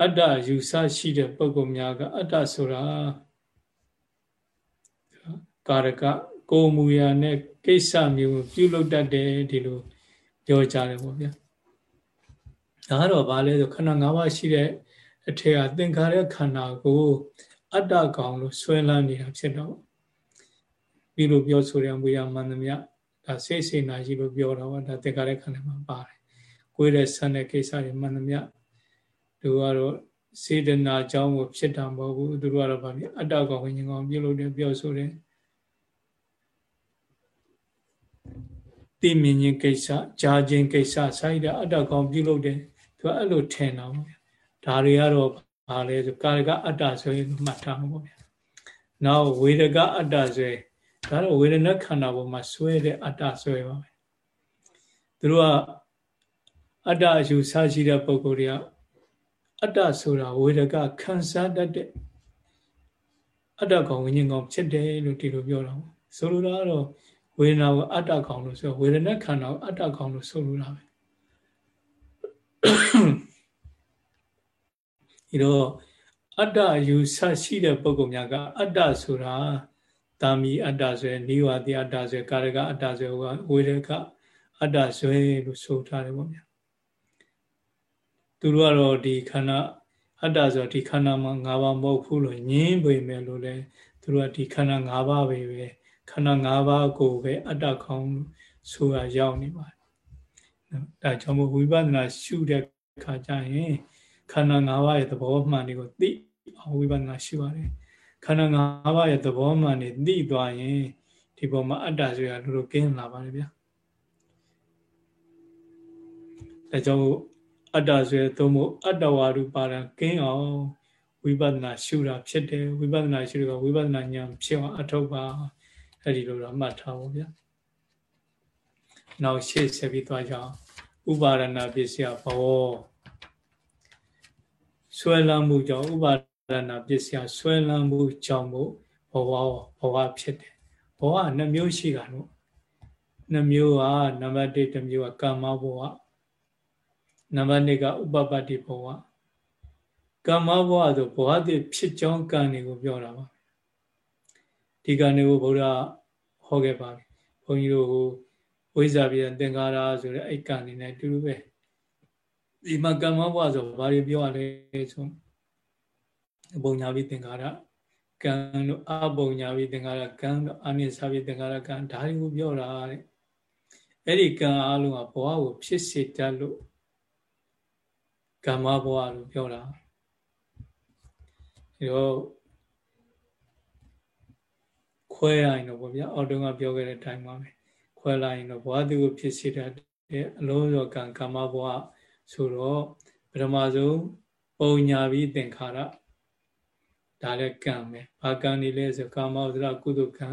S1: အတ္တယူဆရှိတဲ့ပုဂ္ဂိုလ်များကအတ္တဆိုတာကာရကကိုမူရာနဲ့ကိစ္စမျိုးပြုလုပ်တတ်တယ်ဒီလိုပြောကြတယ်ပေါ့ဗျာဒါကတော့ဘာလဲဆိုခန္ဓာ၅ပါးရှိတဲ့အထက်ကသင်္ခါရခန္ဓာကို အတ္တကောင်လို့ဆွဲလန်းနေတာဖြစ်တော့ပြီးလို့ပြောဆိုတဲ့ဝေယမန္တမြဒါစိတ်စေနာရှိလို့ပြောတာပါဒါသင်္ခါရခန္ဓာမှာပါတယ်ကိုယ်ရဲ့ဆန်းတဲ့ကိစ္စတွေမန္တမြ သူကတော့စေတနာအကြောင်းကိုဖြစ်တာမဟုတ်ဘူးသူတို့ကတော့ဗာပြအတ္တကောင်ဝိညာဉ်ကောင်ပြုလို့တယ်ပြောဆိုတယ်သိမြင်ခြင်းကိစ္စကြားခြင်းကိစ္စဆိုင်တဲ့အတ္တကောင်ပြုလုပ်တယ်သူကအဲ့လိုထင်တာပေါ့ဗျာဒါတွေကတော့ဘာလဲဆိုကာရကအတ္တဆိုရင်မှတ်ထားမှာပေါ့ဗျာနောက်ဝေဒကအတ္တဆိုရင်ဒါတော့ဝေဒနာခန္ဓာပေါ်မှာဆွဲတဲ့အတ္တဆွဲပါပဲသူတို့ကအတ္တအယူဆရှိတဲ့ပုံကိုယ်တွေက အတ္တဆိုတာဝေဒကခံစားတတ်တဲ့အတ္တကောင်ဝိညာဉ်ကောင်ဖြစ်တယ်လို့ဒီလိုပြောတာပေါ့ဆိုလိုတာကတော့ဝေဒနာကိုအတ္တကောင်လို့ဆိုဝေဒနာခန္ဓာကိုအတ္တကောင်လို့ဆိုလိုတာပဲဒီတော့အတ္တယူဆရှိတဲ့ပုဂ္ဂိုလ်များကအတ္တဆိုတာတာမီအတ္တဆိုရယ်နိဝါတိအတ္တဆိုရယ်ကာရကအတ္တဆိုရယ်ဝေဒကအတ္တဆိုရယ်လို့ဆိုထားတယ်ပေါ့ဗျာ သူတို့ကတော့ဒီခန္ဓာအတ္တဆိုဒီခန္ဓာမှာ၅ပါးမဟုတ်ဘူးလို့ညင်းပေမဲ့လို့လဲသူတို့ကဒီခန္ဓာ၅ပါးပဲပဲခန္ဓာ၅ပါးကိုပဲအတ္တခေါင်းဆိုတာရောက်နေပါတယ်ဒါကြောင့်မို့ဝိပဿနာရှုတဲ့ခါကျရင်ခန္ဓာ၅ပါးရဲ့သဘောမှန်တွေကိုသိအောင်ဝိပဿနာရှုရတယ်ခန္ဓာ၅ပါးရဲ့သဘောမှန်တွေသိသွားရင်ဒီပေါ်မှာအတ္တဆိုတာလိုလိုကင်းလာပါတယ်ဗျာဒါကြောင့် အတ္တဆိုရသုံးဖို့အတ္တဝါရူပါဒံကင်းအောင်ဝိပဿနာရှုတာဖြစ်တယ်ဝိပဿနာရှုတော့ဝိပဿနာဉာဏ်ဖြစ်အောင်အထောက်ပါအဲ့ဒီလိုတော့မှတ်ထားဖို့ဗျာနောက်ရှေ့ဆက်ပြီးသွားကြအောင်ဥပါဒနာပစ္စယဘောဆွဲလမ်းမှုကြောင့်ဥပါဒနာပစ္စယဆွဲလမ်းမှုကြောင့်မို့ဘဝဘဝဖြစ်တယ်ဘဝနှမျိုးရှိတာလို့နှမျိုးဟာနံပါတ်1တစ်မျိုးကကာမဘဝ နံပါတ်2ကဥပပတ္တိဘဝကမ္မဘဝဆိုဘဝတည်ဖြစ်ကြောင်းကံတွေကိုပြောတာပါဒီကံတွေကိုဘုရားဟောခဲ့ပါပြီဘုန်းကြီးတို့ဝိဇ္ဇာပြည်သင်္ကာရဆိုတဲ့အဲ့ကံနေနဲ့တူတူပဲဒီမှာကမ္မဘဝဆိုဘာတွေပြောရလဲဆိုဘုံညာပြီးသင်္ကာရကံတို့အဘုံညာပြီးသင်္ကာရကံတို့အနိစ္စပြီးသင်္ကာရကံဒါတွေကိုပြောတာတဲ့အဲ့ဒီကံအလုံးကဘဝကိုဖြစ်စေတတ်လို့ ကမ္မဘဝလို့ပြောတာအဲတော့ခွဲရရင်တော့ဗောဗျာအော်တုံးကပြောခဲ့တဲ့အတိုင်းပါပဲခွဲလိုက်ရင်တော့ဘဝသူကိုဖြစ်စေတဲ့အလုံးစုံကံကမ္မဘဝဆိုတော့ပထမဆုံးပုံညာပြီးသင်္ခါရဒါလည်းကံပဲဘာကံနေလဲဆိုကာမဝဇ္ဇကုသကံ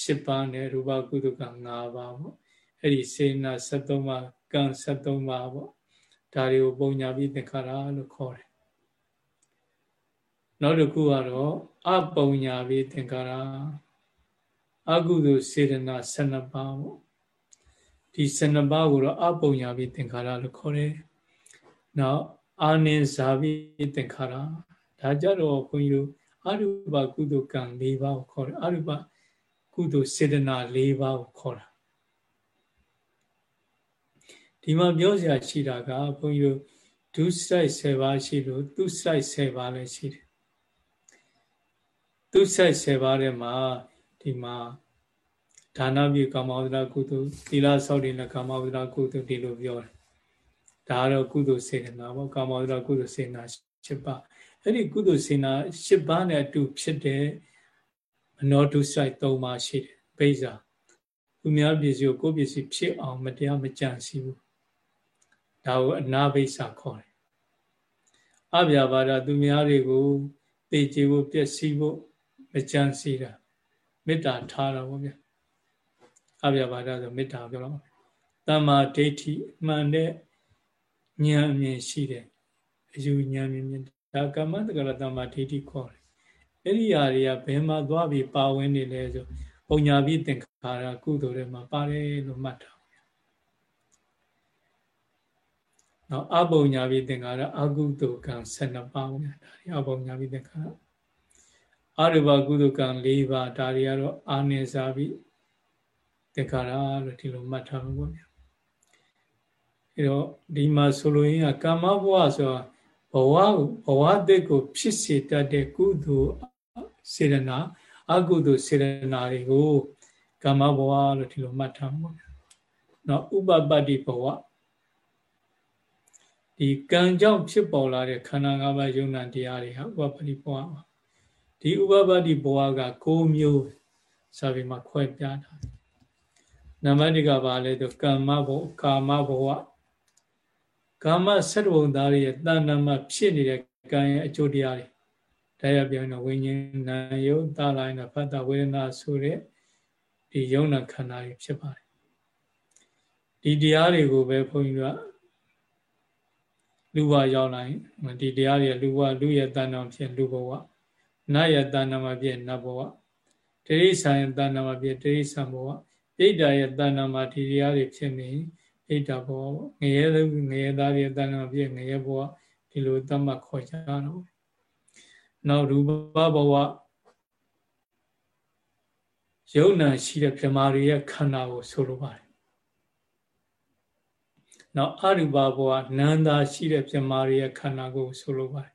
S1: ၈ပါးနဲ့ရူပကုသကံ၅ပါးပေါ့အဲ့ဒီစေနာ73ပါးကံ73ပါးပေါ့ ဒါတွေကိုပုံညာပြီးသင်္ခါရလို့ခေါ်တယ်နောက်တစ်ခုကတော့အပုံညာပြီးသင်္ခါရအကုသိုလ်စေတနာ12ပါးပေါ့ဒီ12ပါးကိုတော့အပုံညာပြီးသင်္ခါရလို့ခေါ်တယ်နောက်အာနိဇာပြီးသင်္ခါရဒါကြတော့ဘုန်းကြီးတို့အရူပကုသိုလ်ကံ၄ပါးကိုခေါ်တယ်အရူပကုသိုလ်စေတနာ၄ပါးကိုခေါ်တာ ဒီမှာပြောစရာရှိတာကဘုန်းကြီးတို့ဒုစရိုက်10ပါးရှိလို့သူစရိုက်10ပါးလည်းရှိတယ်သူစရိုက်10ပါးထဲမှာဒီမှာဒါနပြုကာမဝဒနာကုသိုလ်သီလဆောက်တည်တဲ့ကာမဝဒနာကုသိုလ်ဒီလိုပြောတယ်ဒါကတော့ကုသိုလ်စေတနာပေါ့ကာမဝဒနာကုသိုလ်စေနာ7ပါးအဲ့ဒီကုသိုလ်စေနာ7ပါးနဲ့အတူဖြစ်တဲ့မနောဒုစရိုက်3ပါးရှိတယ်ဘိဇာသူများပစ္စည်းကိုကိုယ်ပစ္စည်းဖြစ်အောင်မတရားမကြံစီဘူး ဒါကိုအနာဘိဆာခေါ်တယ်အဗျာပါဒသူများတွေကိုသိကြဖို့ပျက်စီးဖို့မကြံစီတာမေတ္တာထားတာပေါ့ဗျာအဗျာပါဒဆိုမေတ္တာပြောတော့တမ္မာဒိဋ္ဌိမှန်တဲ့ဉာဏ်အမြင်ရှိတယ်အယူဉာဏ်မြင်မြင်ဒါကမ္မတက္ကရတမ္မာဒိဋ္ဌိခေါ်တယ်အဲ့ဒီຢာတွေကဘယ်မှာသွားပြီးပါဝင်နေလဲဆိုပုံညာပြီးသင်္ခါရကုသိုလ်တွေမှာပါတယ်လို့မှတ်တာ နော်အပုံညာပြီးသင်္ခါရအကုသိုလ်ကံ12ပါးဗျာဒါတွေအပုံညာပြီးသင်္ခါရအရူပကုသိုလ်ကံ၄ပါးဒါတွေကတော့အာနိစာပြီးသင်္ခါရလို့ဒီလိုမှတ်ထားမှာပေါ့ဗျာအဲတော့ဒီမှာဆိုလိုရင်းကကာမဘဝဆိုတာဘဝဘဝတဲ့ကို ဖြစ်စေတတ်တဲ့ကုသိုလ်စေရနာအကုသိုလ်စေရနာတွေကိုကာမဘဝလို့ဒီလိုမှတ်ထားမှာပေါ့ဗျာနော်ဥပပတ္တိဘဝ ဒီကံကြောင့်ဖြစ်ပေါ်လာတဲ့ခန္ဓာ၅ပါးယုံနာတရားတွေဟာဥပပတ္တိဘဝပါဒီဥပပတ္တိဘဝက၉မျိုးစာပေမှာခွဲပြထားတယ်နံပါတ်1ကဘာလဲဆိုကာမဘဝကာမဘဝကာမဆတ်ဘုံသားရဲ့တဏ္ဍမဖြစ်နေတဲ့ကံရဲ့အကျိုးတရားတွေတရားပြောရင်ဝိညာဉ်နာယုတာလိုင်းနာဖတ်တာဝေဒနာဆိုတဲ့ဒီယုံနာခန္ဓာတွေဖြစ်ပါတယ်ဒီတရားတွေကိုပဲဘုန်းကြီးက လူဘရောက်လာရင်ဒီတရားတွေလူဘလူရဲ့တဏ္ဍာဖြစ်လူဘဝနတ်ရဲ့တဏ္ဍာမှာဖြစ်နတ်ဘဝတိရိစ္ဆာန်ရဲ့တဏ္ဍာမှာဖြစ်တိရိစ္ဆာန်ဘဝပိဋ္ဌာရဲ့တဏ္ဍာမှာဒီတရားတွေဖြစ်နေပိဋ္ဌာဘဝငရဲငရဲသားရဲ့တဏ္ဍာမှာဖြစ်ငရဲဘဝဒီလိုသတ်မှတ်ခေါ်ကြတော့နောက်ရူပဘဝယုံနာရှိတဲ့ပြမာတွေရဲ့ခန္ဓာကိုဆိုလိုပါတယ် နောက်အရူပဘဝနန္တာရှိတဲ့ပြမာတွေရဲ့ခန္ဓာကိုဆိုလိုပါတယ်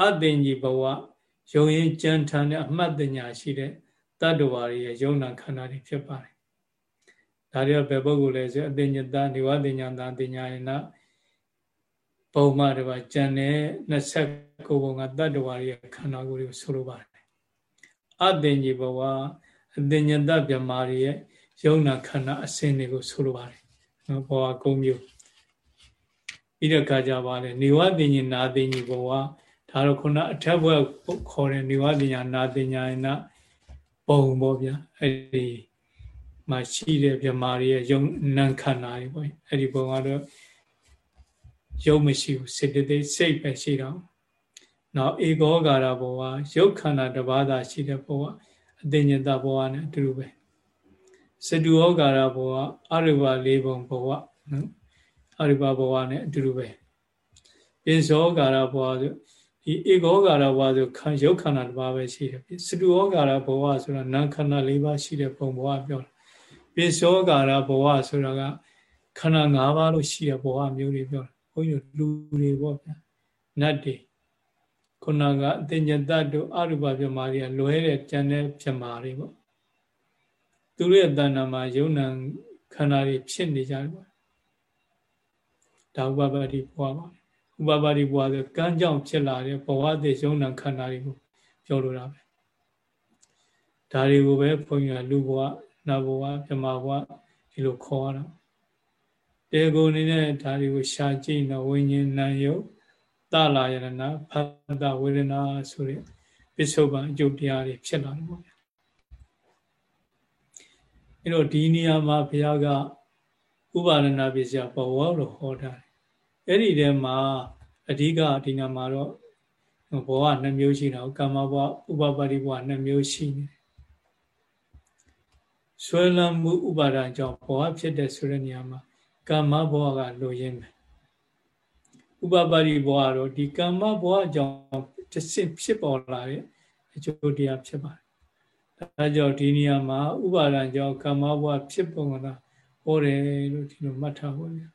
S1: အသင်္ကြီးဘဝယုံရင်ကြံထန်တဲ့အမှတ်တညာရှိတဲ့တတ္တဝါတွေရဲ့ယုံနာခန္ဓာတွေဖြစ်ပါတယ်ဒါတွေကဘယ်ပုဂ္ဂိုလ်လဲဆိုအသင်္ညတနေဝတင်ညာတာတင်ညာယနာပုံမှန်တပါကြံတဲ့29ဘုံကတတ္တဝါတွေရဲ့ခန္ဓာကိုယ်တွေကိုဆိုလိုပါတယ်အသင်္ကြီးဘဝအသင်္ညတဗြဟ္မာတွေရဲ့ယုံနာခန္ဓာအစဉ်တွေကိုဆိုလိုပါတယ် နော်ဘောကုံမျိုးပြီးတော့ခါကြပါလေနေဝတင်ညာနာတင်ကြီးဘဝဒါတော့ခုနအထက်ဘွယ်ခေါ်တဲ့နေဝတင်ညာနာတင်ညာယနာပုံပေါ့ဗျာအဲ့ဒီမှာရှိတဲ့မြမာတွေရဲ့ယုံနံခန္ဓာတွေပေါ့အဲ့ဒီပုံကတော့ယုံမရှိဘူးစေတသိက်စိတ်ပဲရှိတော့နောက်ဧကောဂါရဘဝယုတ်ခန္ဓာတစ်ပါးသာရှိတဲ့ဘဝအသိဉ္ဇတဘဝနဲ့အတူတူပဲ စတုဩဂါရဘဝအရိဘလေးပုံဘဝနော်အရိဘဘဝနဲ့အတူတူပဲပိဇောဂါရဘဝဆိုဒီဧကောဂါရဘဝဆိုခံရုပ်ခန္ဓာတစ်ပါးပဲရှိတယ်စတုဩဂါရဘဝဆိုတာနာခန္ဓာ၄ပါးရှိတဲ့ပုံဘဝပြောတာပိဇောဂါရဘဝဆိုတာကခန္ဓာ၅ပါးလို့ရှိတဲ့ဘဝမျိုးတွေပြောတာဘုန်းကြီးတို့လူတွေပေါ့ဗျာနတ်တွေခုနကအတင်ညတတို့အရူပပြမာတွေကလွဲတဲ့ကြံတဲ့ပြမာတွေပေါ့ သူတို့ရဲ့တဏ္ဍာမှာယုံနံခန္ဓာတွေဖြစ်နေကြတယ်ပေါ့ဒါဥပပတိဘဝပါဥပပတိဘဝဆိုကမ်းကြောင့်ဖြစ်လာတဲ့ဘဝတည်ယုံနံခန္ဓာတွေကိုပြောလိုတာပဲဒါတွေကိုပဲဘုန်းကြီးကလူဘဝနတ်ဘဝပြမာဘဝဒီလိုခေါ်ရတာတေကိုအနေနဲ့ဒါတွေကိုရှာကြည့်တော့ဝိညာဉ်နံယုတ်တလာယရဏဖတ်တဝေဒနာဆိုတဲ့ပစ္စုပန်အကျုပ်တရားတွေဖြစ်လာတယ်ပေါ့ဗျာ အဲ့တော့ဒီနေရာမှာဘုရားကဥပါဒနာပစ္စယဘဝလို့ဟောတာအဲ့ဒီထဲမှာအဓိကဒီနာမှာတော့ဘဝနှစ်မျိုးရှိတာကာမဘဝဥပပါတိဘဝနှစ်မျိုးရှိနေတယ်ဆွဲလန်းမှုဥပါဒံကြောင့်ဘဝဖြစ်တဲ့ဆိုတဲ့နေရာမှာကာမဘဝကလိုရင်းပဲဥပပါရိဘဝတော့ဒီကာမဘဝကြောင့်တစ်ဆင့်ဖြစ်ပေါ်လာတဲ့အကျိုးတရားဖြစ်ပါတယ် ဒါကြောင့်ဒီနေရာမှာဥပါဒံကြောင့်ကာမဘဝဖြစ်ပေါ်လာဟောတယ်လို့ဒီလိုမှတ်ထားပါဗျာ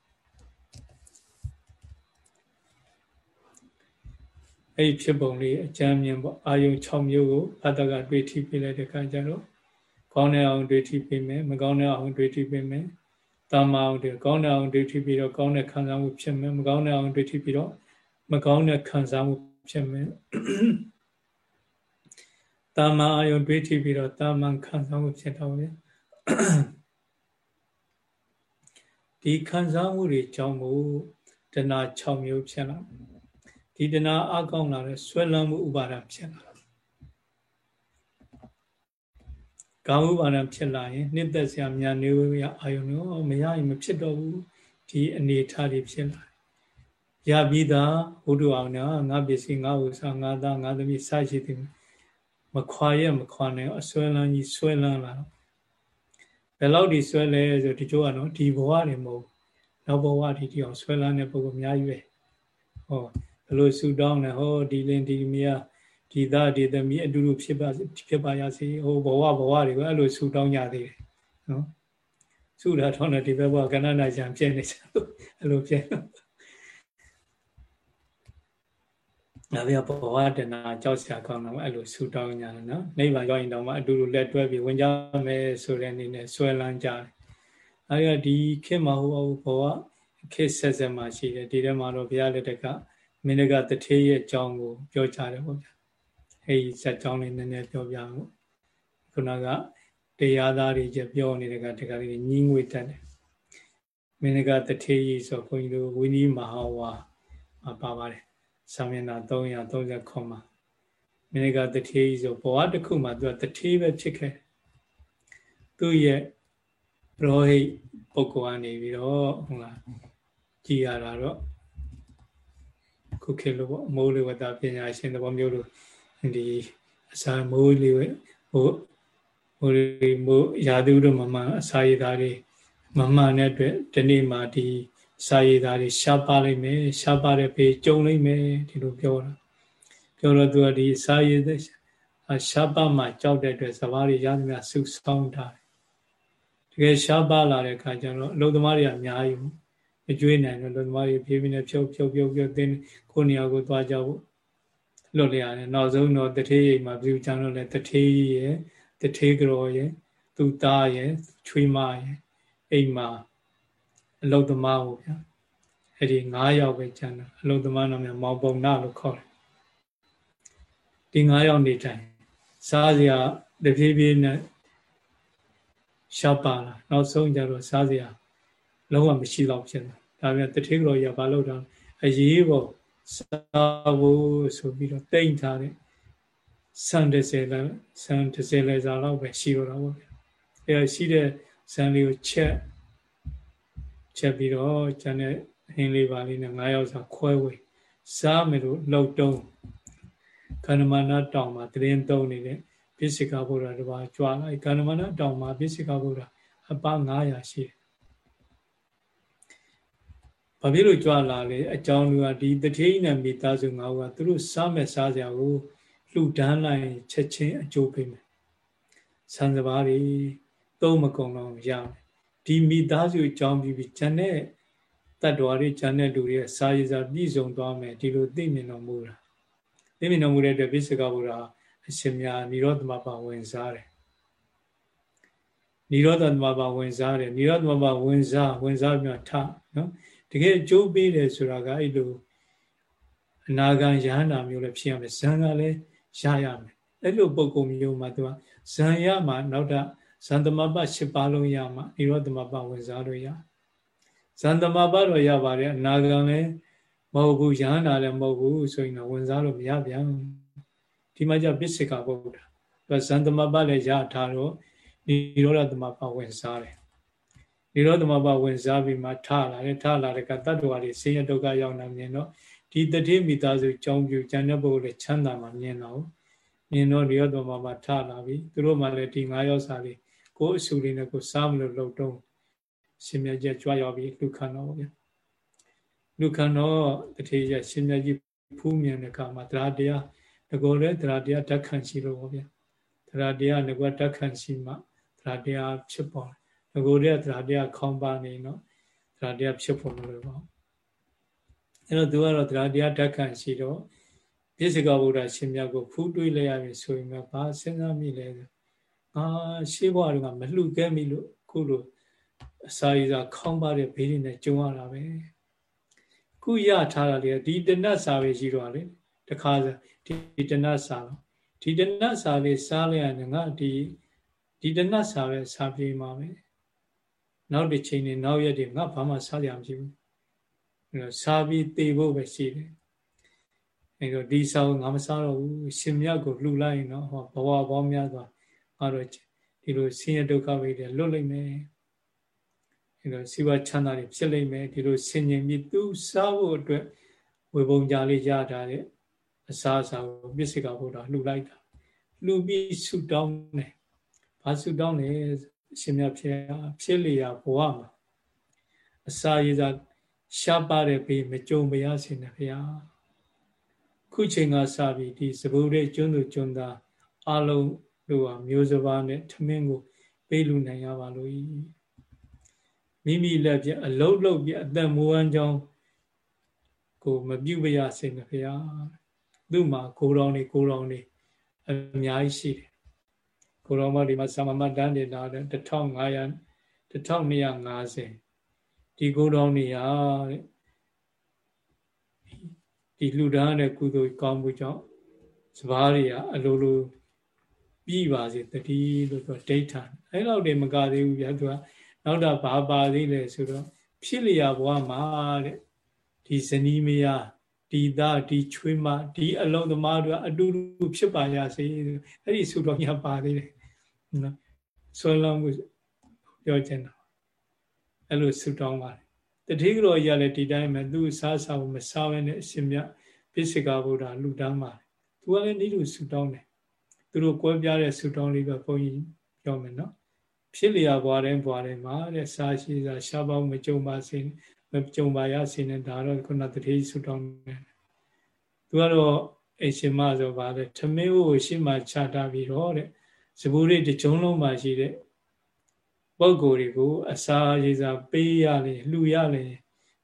S1: အဲ့ဒီဖြစ်ပုံလေးအကြမ်းမြင်ပေါ့အာယုံ6မျိုးကိုအတ္တကတွေးထိပြလိုက်တဲ့အခါကျတော့ကောင်းတဲ့အောင်တွေးထိပြမယ်မကောင်းတဲ့အောင်တွေးထိပြမယ်တာမအောင်တွေကောင်းတဲ့အောင်တွေးထိပြီးတော့ကောင်းတဲ့ခံစားမှုဖြစ်မယ်မကောင်းတဲ့အောင်တွေးထိပြီးတော့မကောင်းတဲ့ခံစားမှုဖြစ်မယ် တာမအာယုံတွေးထိပြီးတော့တာမန်ခံစားမှုဖြစ်တော့လေဒီခံစားမှုတွေကြောင့်မို့တဏှာ6မျိုးဖြစ်လာတယ်ဒီတဏှာအကောင်းလာတဲ့ဆွဲလန်းမှုဥပါဒဖြစ်လာတာကာမဥပါဒဖြစ်လာရင်နှစ်သက်စရာမြန်နေရအာယုံရောမရရင်မဖြစ်တော့ဘူးဒီအနေထားတွေဖြစ်လာရပြီးသားဘုဒ္ဓအောင်နာငါပစ္စည်းငါဥစ္စာငါသားငါသမီးစရှိသည် မခွာရမခွာနိုင်အဆွဲလန်းကြီးဆွဲလန်းလာတော့ဘယ်လောက်ဒီဆွဲလဲဆိုဒီကျိုးကတော့ဒီဘဝတွေမဟုတ်နောက်ဘဝဒီဒီအောင်ဆွဲလန်းတဲ့ပုဂ္ဂိုလ်အများကြီးပဲဟောဘလို့ဆူတောင်းတယ်ဟောဒီလင်ဒီမီယာဒီသားဒီသမီးအတူတူဖြစ်ပါဖြစ်ပါရစေဟိုဘဝဘဝတွေကိုအဲ့လိုဆူတောင်းကြသေးတယ်နော်ဆူတာထောင်းတယ်ဒီဘက်ဘဝကဏ္ဍနာချံပြည့်နေတယ်အဲ့လိုပြည့် ဒါပြဘဝတဏကြောက်စရာကောင်းတော့အဲ့လိုဆူတောင်းကြတယ်နော်နိဗ္ဗာန်ရောက်ရင်တော့မှအတူတူလက်တွဲပြီးဝင်ကြမယ်ဆိုတဲ့အနေနဲ့ဆွဲလန်းကြတယ်အဲ့ဒီဒီခေတ်မှာဟိုဘဝခေတ်ဆက်ဆက်မှာရှိတယ်ဒီထဲမှာတော့ဘုရားလက်ထက်ကမင်းကတထေးရဲ့အကြောင်းကိုပြောကြတယ်ပေါ့ဗျာအဲဒီဇက်ကြောင်းလေးနည်းနည်းပြောပြအောင်ခုနကတရားသားတွေကျပြောနေတဲ့ကတခါလေးညီငွေတက်တယ်မင်းကတထေးကြီးဆိုခွန်ကြီးတို့ဝိနည်းမဟာဝါမှာပါပါတယ် စာမျက်နှာ330ခွန်မှာမင်းကတထေးကြီးဆိုဘဝတစ်ခုမှာသူကတထေးပဲဖြစ်ခဲ့သူ့ရဲ့ရောဟိတ်ပုဂ္ဂိုလ်ကနေပြီးတော့ဟုတ်လားကြည်ရတာတော့ခုခေတ်လိုပေါ့မိုးလေဝသပညာရှင်သဘောမျိုးလိုဒီအစာမိုးလေဝမိုးမိုးလေမိုးရာသီဥတုမမှန်အစာရည်သားတွေမမှန်တဲ့အတွက်ဒီနေ့မှဒီ စာရည်သားတွေရှားပါလိမ့်မယ်ရှားပါတဲ့ပေကြုံလိမ့်မယ်ဒီလိုပြောတာပြောတော့သူကဒီစာရည်သက်ရှားပါမှကြောက်တဲ့အတွက်စဘာတွေရသမျှစုဆောင်းထားတယ်တကယ်ရှားပါလာတဲ့အခါကျတော့အလုပ်သမားတွေကအများကြီးမကြွေးနိုင်တော့လူသမားတွေပြေးပြီးနေဖြုတ်ဖြုတ်ဖြုတ်ဖြုတ်တင်းကိုနေရာကိုသွားကြဖို့လွတ်လျရတယ်နောက်ဆုံးတော့တထေးရိမ်မှာပြုချမ်းတော့လဲတထေးကြီးရယ်တထေးကြော်ရယ်သူသားရယ်ချွေးမရယ်အိမ်မှာ အလုသမားကိုဗျာအဲ့ဒီ9ယောက်ပဲကျန်တယ်အလုသမားနာမည်မောင်ပုံနာလို့ခေါ်တယ်ဒီ9ယောက်နေတိုင်စားစရာတဖြည်းဖြည်းနဲ့ရှားပါလာနောက်ဆုံးကျတော့စားစရာလုံးဝမရှိတော့ဖြစ်တယ်ဒါပြန်တထေးကတော်ကြီးကဘာလုပ်တာအရေးပေါ်စားဖို့ဆိုပြီးတော့တိမ့်ထားတဲ့ဆန်တစ်စဲလဲဆန်တစ်စဲလဲစားတော့ပဲရှိတော့တာပေါ့ဗျာအဲရှိတဲ့ဆန်လေးကိုချက် ချက်ပြီးတော့ကျန်တဲ့ဟင်းလေးပါလေးနဲ့9ယောက်စာခွဲဝေစားမယ်လို့လှုပ်တုံးခန္ဓမာနတောင်မှာတရင်တုံးနေတဲ့ပိစိကဗုဒ္ဓတပါးကြွားလိုက်ခန္ဓမာနတောင်မှာပိစိကဗုဒ္ဓအပ900ရှိတယ်ဘာဖြစ်လို့ကြွလာလဲအကြောင်းလူကဒီတထေးနဲ့မိသားစုငါးဦးကသူတို့စားမဲ့စားစရာကိုလှူဒန်းလိုက်ချက်ချင်းအကျိုးပေးမယ်ဆန်စပါးတွေသုံးမကုန်တော့ရမယ် ဒီမိသားစုအကြောင်းပြီးပြီးဂျန်တဲ့တတ္တဝါတွေဂျန်တဲ့လူတွေစာရည်စာပြည့်စုံသွားမယ်ဒီလိုသိမြင်တော်မူတာသိမြင်တော်မူတဲ့အတွက်ဘိစကဘုရားအရှင်မြာနိရောဓမပါဝင်စားတယ်နိရောဓမပါဝင်စားတယ်နိရောဓမပါဝင်စားဝင်စားပြန်ထနော်တကယ်အကျိုးပေးတယ်ဆိုတာကအဲ့လိုအနာဂံယဟနာမျိုးလည်းဖြစ်ရမယ်ဇံကလည်းရရမယ်အဲ့လိုပုံကုံမျိုးမှာသူကဇံရမှာနောက်တာ ဇန်သမပ၈ပါးလုံးရမှာនិရောဓမပဝင်စားလို့ရဇန်သမပတော့ရပါတယ်အနာဂံလည်းမဟုတ်ဘူးရဟန္တာလည်းမဟုတ်ဘူးဆိုရင်တော့ဝင်စားလို့မရပြန်ဒီမှာကျပစ္စေကဗုဒ္ဓသူဇန်သမပလည်းရထားတော့និရောဓသမပဝင်စားတယ်နိရောဓမဘဝင်စားပြီးမှထလာတယ်ထလာတဲ့ကတတ္တဝါတွေဆင်းရဲဒုက္ခရောက်နေမြင်တော့ဒီတတိမိသားစုကြောင်းပြကျန်တဲ့ပုဂ္ဂိုလ်တွေချမ်းသာမှမြင်တော့မြင်တော့နိရောဓမဘထလာပြီသူတို့မှလည်းဒီ၅ယောက်စာလေး ကိုယ်အဆူလေးနဲ့ကိုစားမလို့လှုပ်တော့ရှင်မြတ်ကြီးကြွားရောက်ပြီးလူခံတော့ဗျာလူခံတော့တထေရရှင်မြတ်ကြီးဖူးမြင်တဲ့အခါမှာတရားတရားငကိုလည်းတရားတရားဓာတ်ခံရှိလို့ဗျာတရားတရားငကိုဓာတ်ခံရှိမှတရားတရားဖြစ်ပေါ်တယ်ငကိုလည်းတရားတရားခေါင်းပါနေတော့တရားတရားဖြစ်ပေါ်မလို့ပေါ့အဲ့တော့သူကတော့တရားတရားဓာတ်ခံရှိတော့ပြစ္ဆကဗုဒ္ဓရှင်မြတ်ကိုဖူးတွေးလိုက်ရပြီဆိုရင်ဘာစဉ်းစားမိလဲဆို အာရှေးဘဝကမလှုပ်ခဲ့မိလို့ခုလိုအစာရည်စာခေါင်းပါတဲ့ဘေးတွေနဲ့ကြုံရတာပဲခုရထားတာလေဒီတဏ္ဍစာပဲရှိတော့လေတခါဒီတဏ္ဍစာတော့ဒီတဏ္ဍစာလေးစားလိုက်ရင်ငါဒီဒီတဏ္ဍစာပဲစားပြေးမှာပဲနောက်တစ်ချိန်နေနောက်ရက်တွေငါဘာမှစားရမရှိဘူးအဲစားပြီးတေဖို့ပဲရှိတယ်အဲတော့ဒီစာကိုငါမစားတော့ဘူးရှင်မြတ်ကိုလှူလိုက်ရင်တော့ဟောဘဝပေါင်းများစွာ ငါတို့ဒီလိုဆင်းရဲဒုက္ခဝိတွေလွတ်လိမ့်မယ်အဲတော့စီဝချမ်းသာတွေဖြစ်လိမ့်မယ်ဒီလိုဆင်ញင်ပြီးသူစားဖို့အတွက်ဝေပုံကြလေးရတာတဲ့အစားအစာကိုမြစ်စိကဘုရားလှူလိုက်တာလှူပြီးဆုတောင်းတယ်ဘာဆုတောင်းလဲရှင်မြတ်ဖြစ်ဖြစ်လျာဘဝမှာအစာရည်သာရှားပါတဲ့ဘေးမကြုံမရစေနဲ့ဗျာခုချိန်ကစပြီးဒီစပုရိကျွန်းသူကျွန်းသားအလုံး တို့ဟာမျိုးစဘာနဲ့ထမင်းကိုပေးလူနိုင်ရပါလို့မိမိလက်ပြအလုံးလုံးပြအသက်မူဝမ်းကြောင်းကိုမပြုတ်ပြရစေနဲ့ဗျာသူ့မှာကိုတော်နေကိုတော်နေအများကြီးရှိတယ်ကိုတော်မဒီမှာသမမတန်းနေတာ1500 1250ဒီကိုတော်နေရတဲ့ဒီလှူဒါန်းတဲ့ကုသိုလ်ကောင်းမှုကြောင့်စဘာတွေကအလိုလို ပြီးပါစေတတိလို့ပြောဒိဋ္ဌာအဲ့လောက်တည်းမကသေးဘူးဗျာသူကနောက်တာဘာပါသေးလဲဆိုတော့ဖြစ်လျာဘဝမှာတဲ့ဒီဇနီးမယားဒီသားဒီချွေးမဒီအလုံးသမားတို့အတူတူဖြစ်ပါရစေအဲ့ဒီဆုတော်များပါသေးတယ်နော်ဆွဲလောင်းမှုပြောချင်တာအဲ့လိုဆုတောင်းပါတယ်တတိကတော်ကြီးကလည်းဒီတိုင်းပဲသူစားစားမစားဘဲနဲ့အရှင်မြတ်ပိစိကဗုဒ္ဓလူတန်းပါတယ်သူကလည်းဒီလိုဆုတောင်းတယ် သူတို့ကွဲပြားတဲ့ဆုတောင်းလေးပဲဘုန်းကြီးပြောမယ်နော်ဖြစ်လျာဘွားတိုင်းဘွားတိုင်းမှာတဲ့စားရှိစားရှားပေါင်းမကြုံပါစေမကြုံပါရစေနဲ့ဒါတော့ခုနတတိဆုတောင်းတယ်သူကတော့အရှင်မဆိုပါလေထမင်းကိုရှေ့မှာခြာထားပြီးတော့တဲ့ဇဘူရိတကြုံလုံးမှာရှိတဲ့ပုဂ္ဂိုလ်တွေကိုအစာရေစာပေးရလေလှူရလေ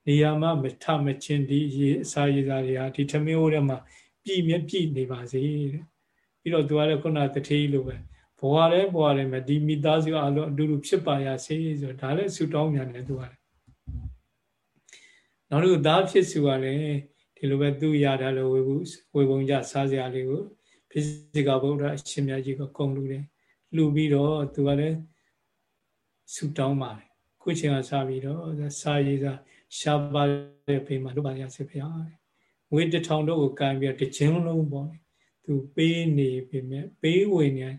S1: နေရာမှာမထမချင်းဒီရေအစာရေစာတွေဟာဒီထမင်းဟိုထဲမှာပြည့်မြပြည့်နေပါစေတဲ့ ပြီးတော့သူကလည်းခုနတထေးလိုပဲဘဝလည်းဘဝလည်းမဒီမိသားစုအလုံးအတူတူဖြစ်ပါရစေဆိုဒါလည်းဆုတောင်းမြန်တယ်သူကလည်းနောက်တစ်ခုသားဖြစ်စုကလည်းဒီလိုပဲသူရတာလို့ဝေဘူးဝေပုံကြစားစရာလေးကိုဖိစိကဗုဒ္ဓအရှင်မြတ်ကြီးကကုံလူတယ်လှူပြီးတော့သူကလည်းဆုတောင်းပါတယ်ခုချိန်ကစပြီးတော့စာရေးစာရှားပါတဲ့ဖေးမှာလုပ်ပါရစေဖေဟာငွေတထောင်တော့ကိုကန်ပြီးတော့တခြင်းလုံးပေါ့ သူပေးနေပြီမဲ့ပေးဝင်နေ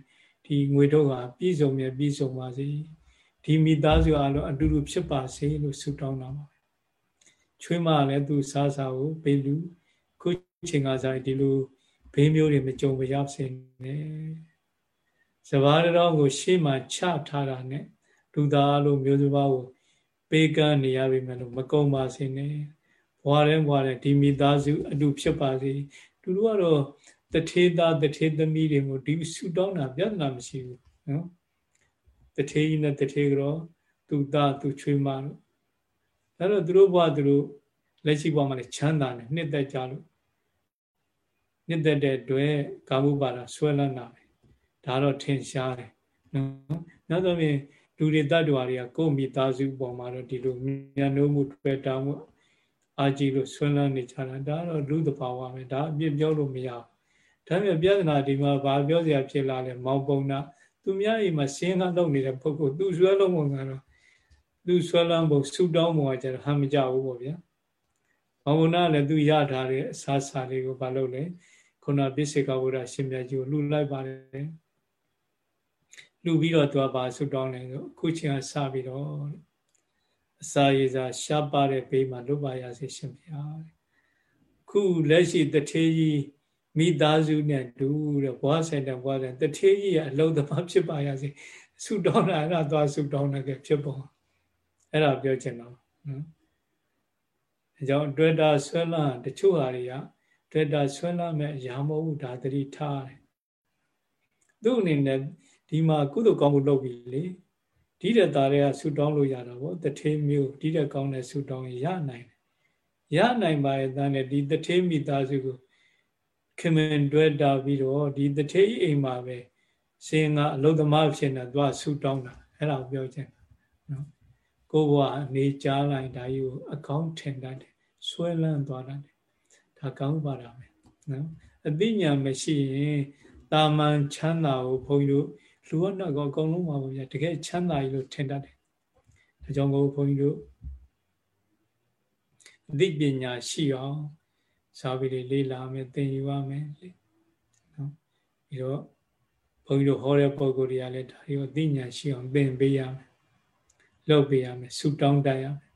S1: ဒီငွေတော့ကပြည့်စုံမြဲပြည့်စုံပါစေဒီမိသားစုအလုံးအတူတူဖြစ်ပါစေလို့ဆုတောင်းတာပါချွေးမလည်းသူစားစားကိုပေးလူခုချိန်ကစားဒီလိုဘေးမျိုးတွေမကြုံမရစေနဲ့စဘာတော်ကို ရှေ့မှာချထားတာနဲ့လူသားလို့မျိုးစဘာကိုပေးကမ်းနေရပြီမဲ့လို့မကုံပါစေနဲ့ဘွားတဲ့ဘွားတဲ့ဒီမိသားစုအတူဖြစ်ပါစေသူတို့ကတော့ တထေသားတထေသမီးတွေကိုဒီဆုတောင်းတာပြဿနာမရှိဘူးနော်တထေကြီးနဲ့တထေကြောသူသားသူချွေးမလို့ဒါတော့သူတို့ဘွားသူတို့လက်ရှိဘွားမှာလည်းချမ်းသာတယ်နှစ်သက်ကြလို့နှစ်သက်တဲ့အတွက်ကာမှုပါဒဆွဲလန်းတာပဲဒါတော့ထင်ရှားတယ်နော်နောက်တော့ပြင်လူတွေတ attva တွေကကိုယ့်မိသားစုပေါ်မှာတော့ဒီလိုမြန်နိုးမှုတွေ့တာမှုအာကြီးလို့ဆွဲလန်းနေကြတာဒါတော့လူသဘာဝပဲဒါအပြစ်ပြောလို့မရဘူး ဒါပေမဲ့ပြဿနာဒီမှာဘာပြောစရာဖြစ်လာလဲမောင်ပုံနာသူများအိမ်မှာရှင်းကားလုပ်နေတဲ့ပုဂ္ဂိုလ်သူဆွဲလုံးပုံကတော့သူဆွဲလန်းပုံဆူတောင်းပုံကကျတော့ဟမ်းမကြဘူးပေါ့ဗျာမောင်ပုံနာလည်းသူရထားတဲ့အစားအစာလေးကိုမလုပ်လဲခုနပိစေကဝရရှင်မြတ်ကြီးကိုလှူလိုက်ပါတယ်လှူပြီးတော့သူကပါဆူတောင်းတယ်ဆိုအခုချိန်ကစပြီးတော့အစာရည်စာရှားပါတဲ့ဘေးမှာလွတ်ပါရစေရှင်ဗျာခုလက်ရှိတထေးကြီး မိသားစုနဲ့တူတဲ့ဘွားဆိုင်တဲ့ဘွားဆိုင်တထေးကြီးရဲ့အလုံးသမားဖြစ်ပါရစေဆူတောင်းတာအဲ့ဒါသွားဆူတောင်းတဲ့ဖြစ်ပုံအဲ့ဒါပြောချင်တော့နော်အကြောင်းတွေ့တာဆွဲလာတချို့ဟာတွေကတွေ့တာဆွဲလာမဲ့ရာမဟုတ်ဒါတတိထားတယ်သူ့အနေနဲ့ဒီမှာကုသိုလ်ကောင်းမှုလုပ်ပြီလေဒီတဲ့သားတွေကဆူတောင်းလို့ရတာပေါ့တထေးမျိုးဒီတဲ့ကောင်းတဲ့ဆူတောင်းရနိုင်တယ်ရနိုင်ပါရဲ့တန်းနဲ့ဒီတထေးမိသားစုကို ခင်မင်တွဲတာပြီးတော့ဒီတထေးအိမ်မှာပဲစင်ကအလုသမားဖြစ်နေသွားဆူတောင်းတာအဲ့ဒါကိုပြောချင်နော်ကိုဘဝအနေကြားလိုက်ဒါကြီးကိုအကောင်းထင်တတ်တယ်ဆွဲလန်းသွားတတ်တယ်ဒါကောင်းပါတာပဲနော်အသိဉာဏ်မရှိရင်တာမန်ချမ်းသာကိုဘုန်းကြီးတို့လူဝတ်တော့အကုန်လုံးပါဗျာတကယ်ချမ်းသာကြီးလို့ထင်တတ်တယ်ဒါကြောင့်ကိုဘုန်းကြီးတို့အသိပညာရှိအောင် စာပေတွေလေ့လာမယ်သင်ယူရမယ်နော်ပြီးတော့ဘုန်းကြီးတို့ဟောတဲ့ပုံကိုယ်တွေကလည်းဒါတွေကိုသိဉာဏ်ရှိအောင်သင်ပေးရမယ်လုပ်ပေးရမယ်ဆူတောင်းတတ်ရမယ်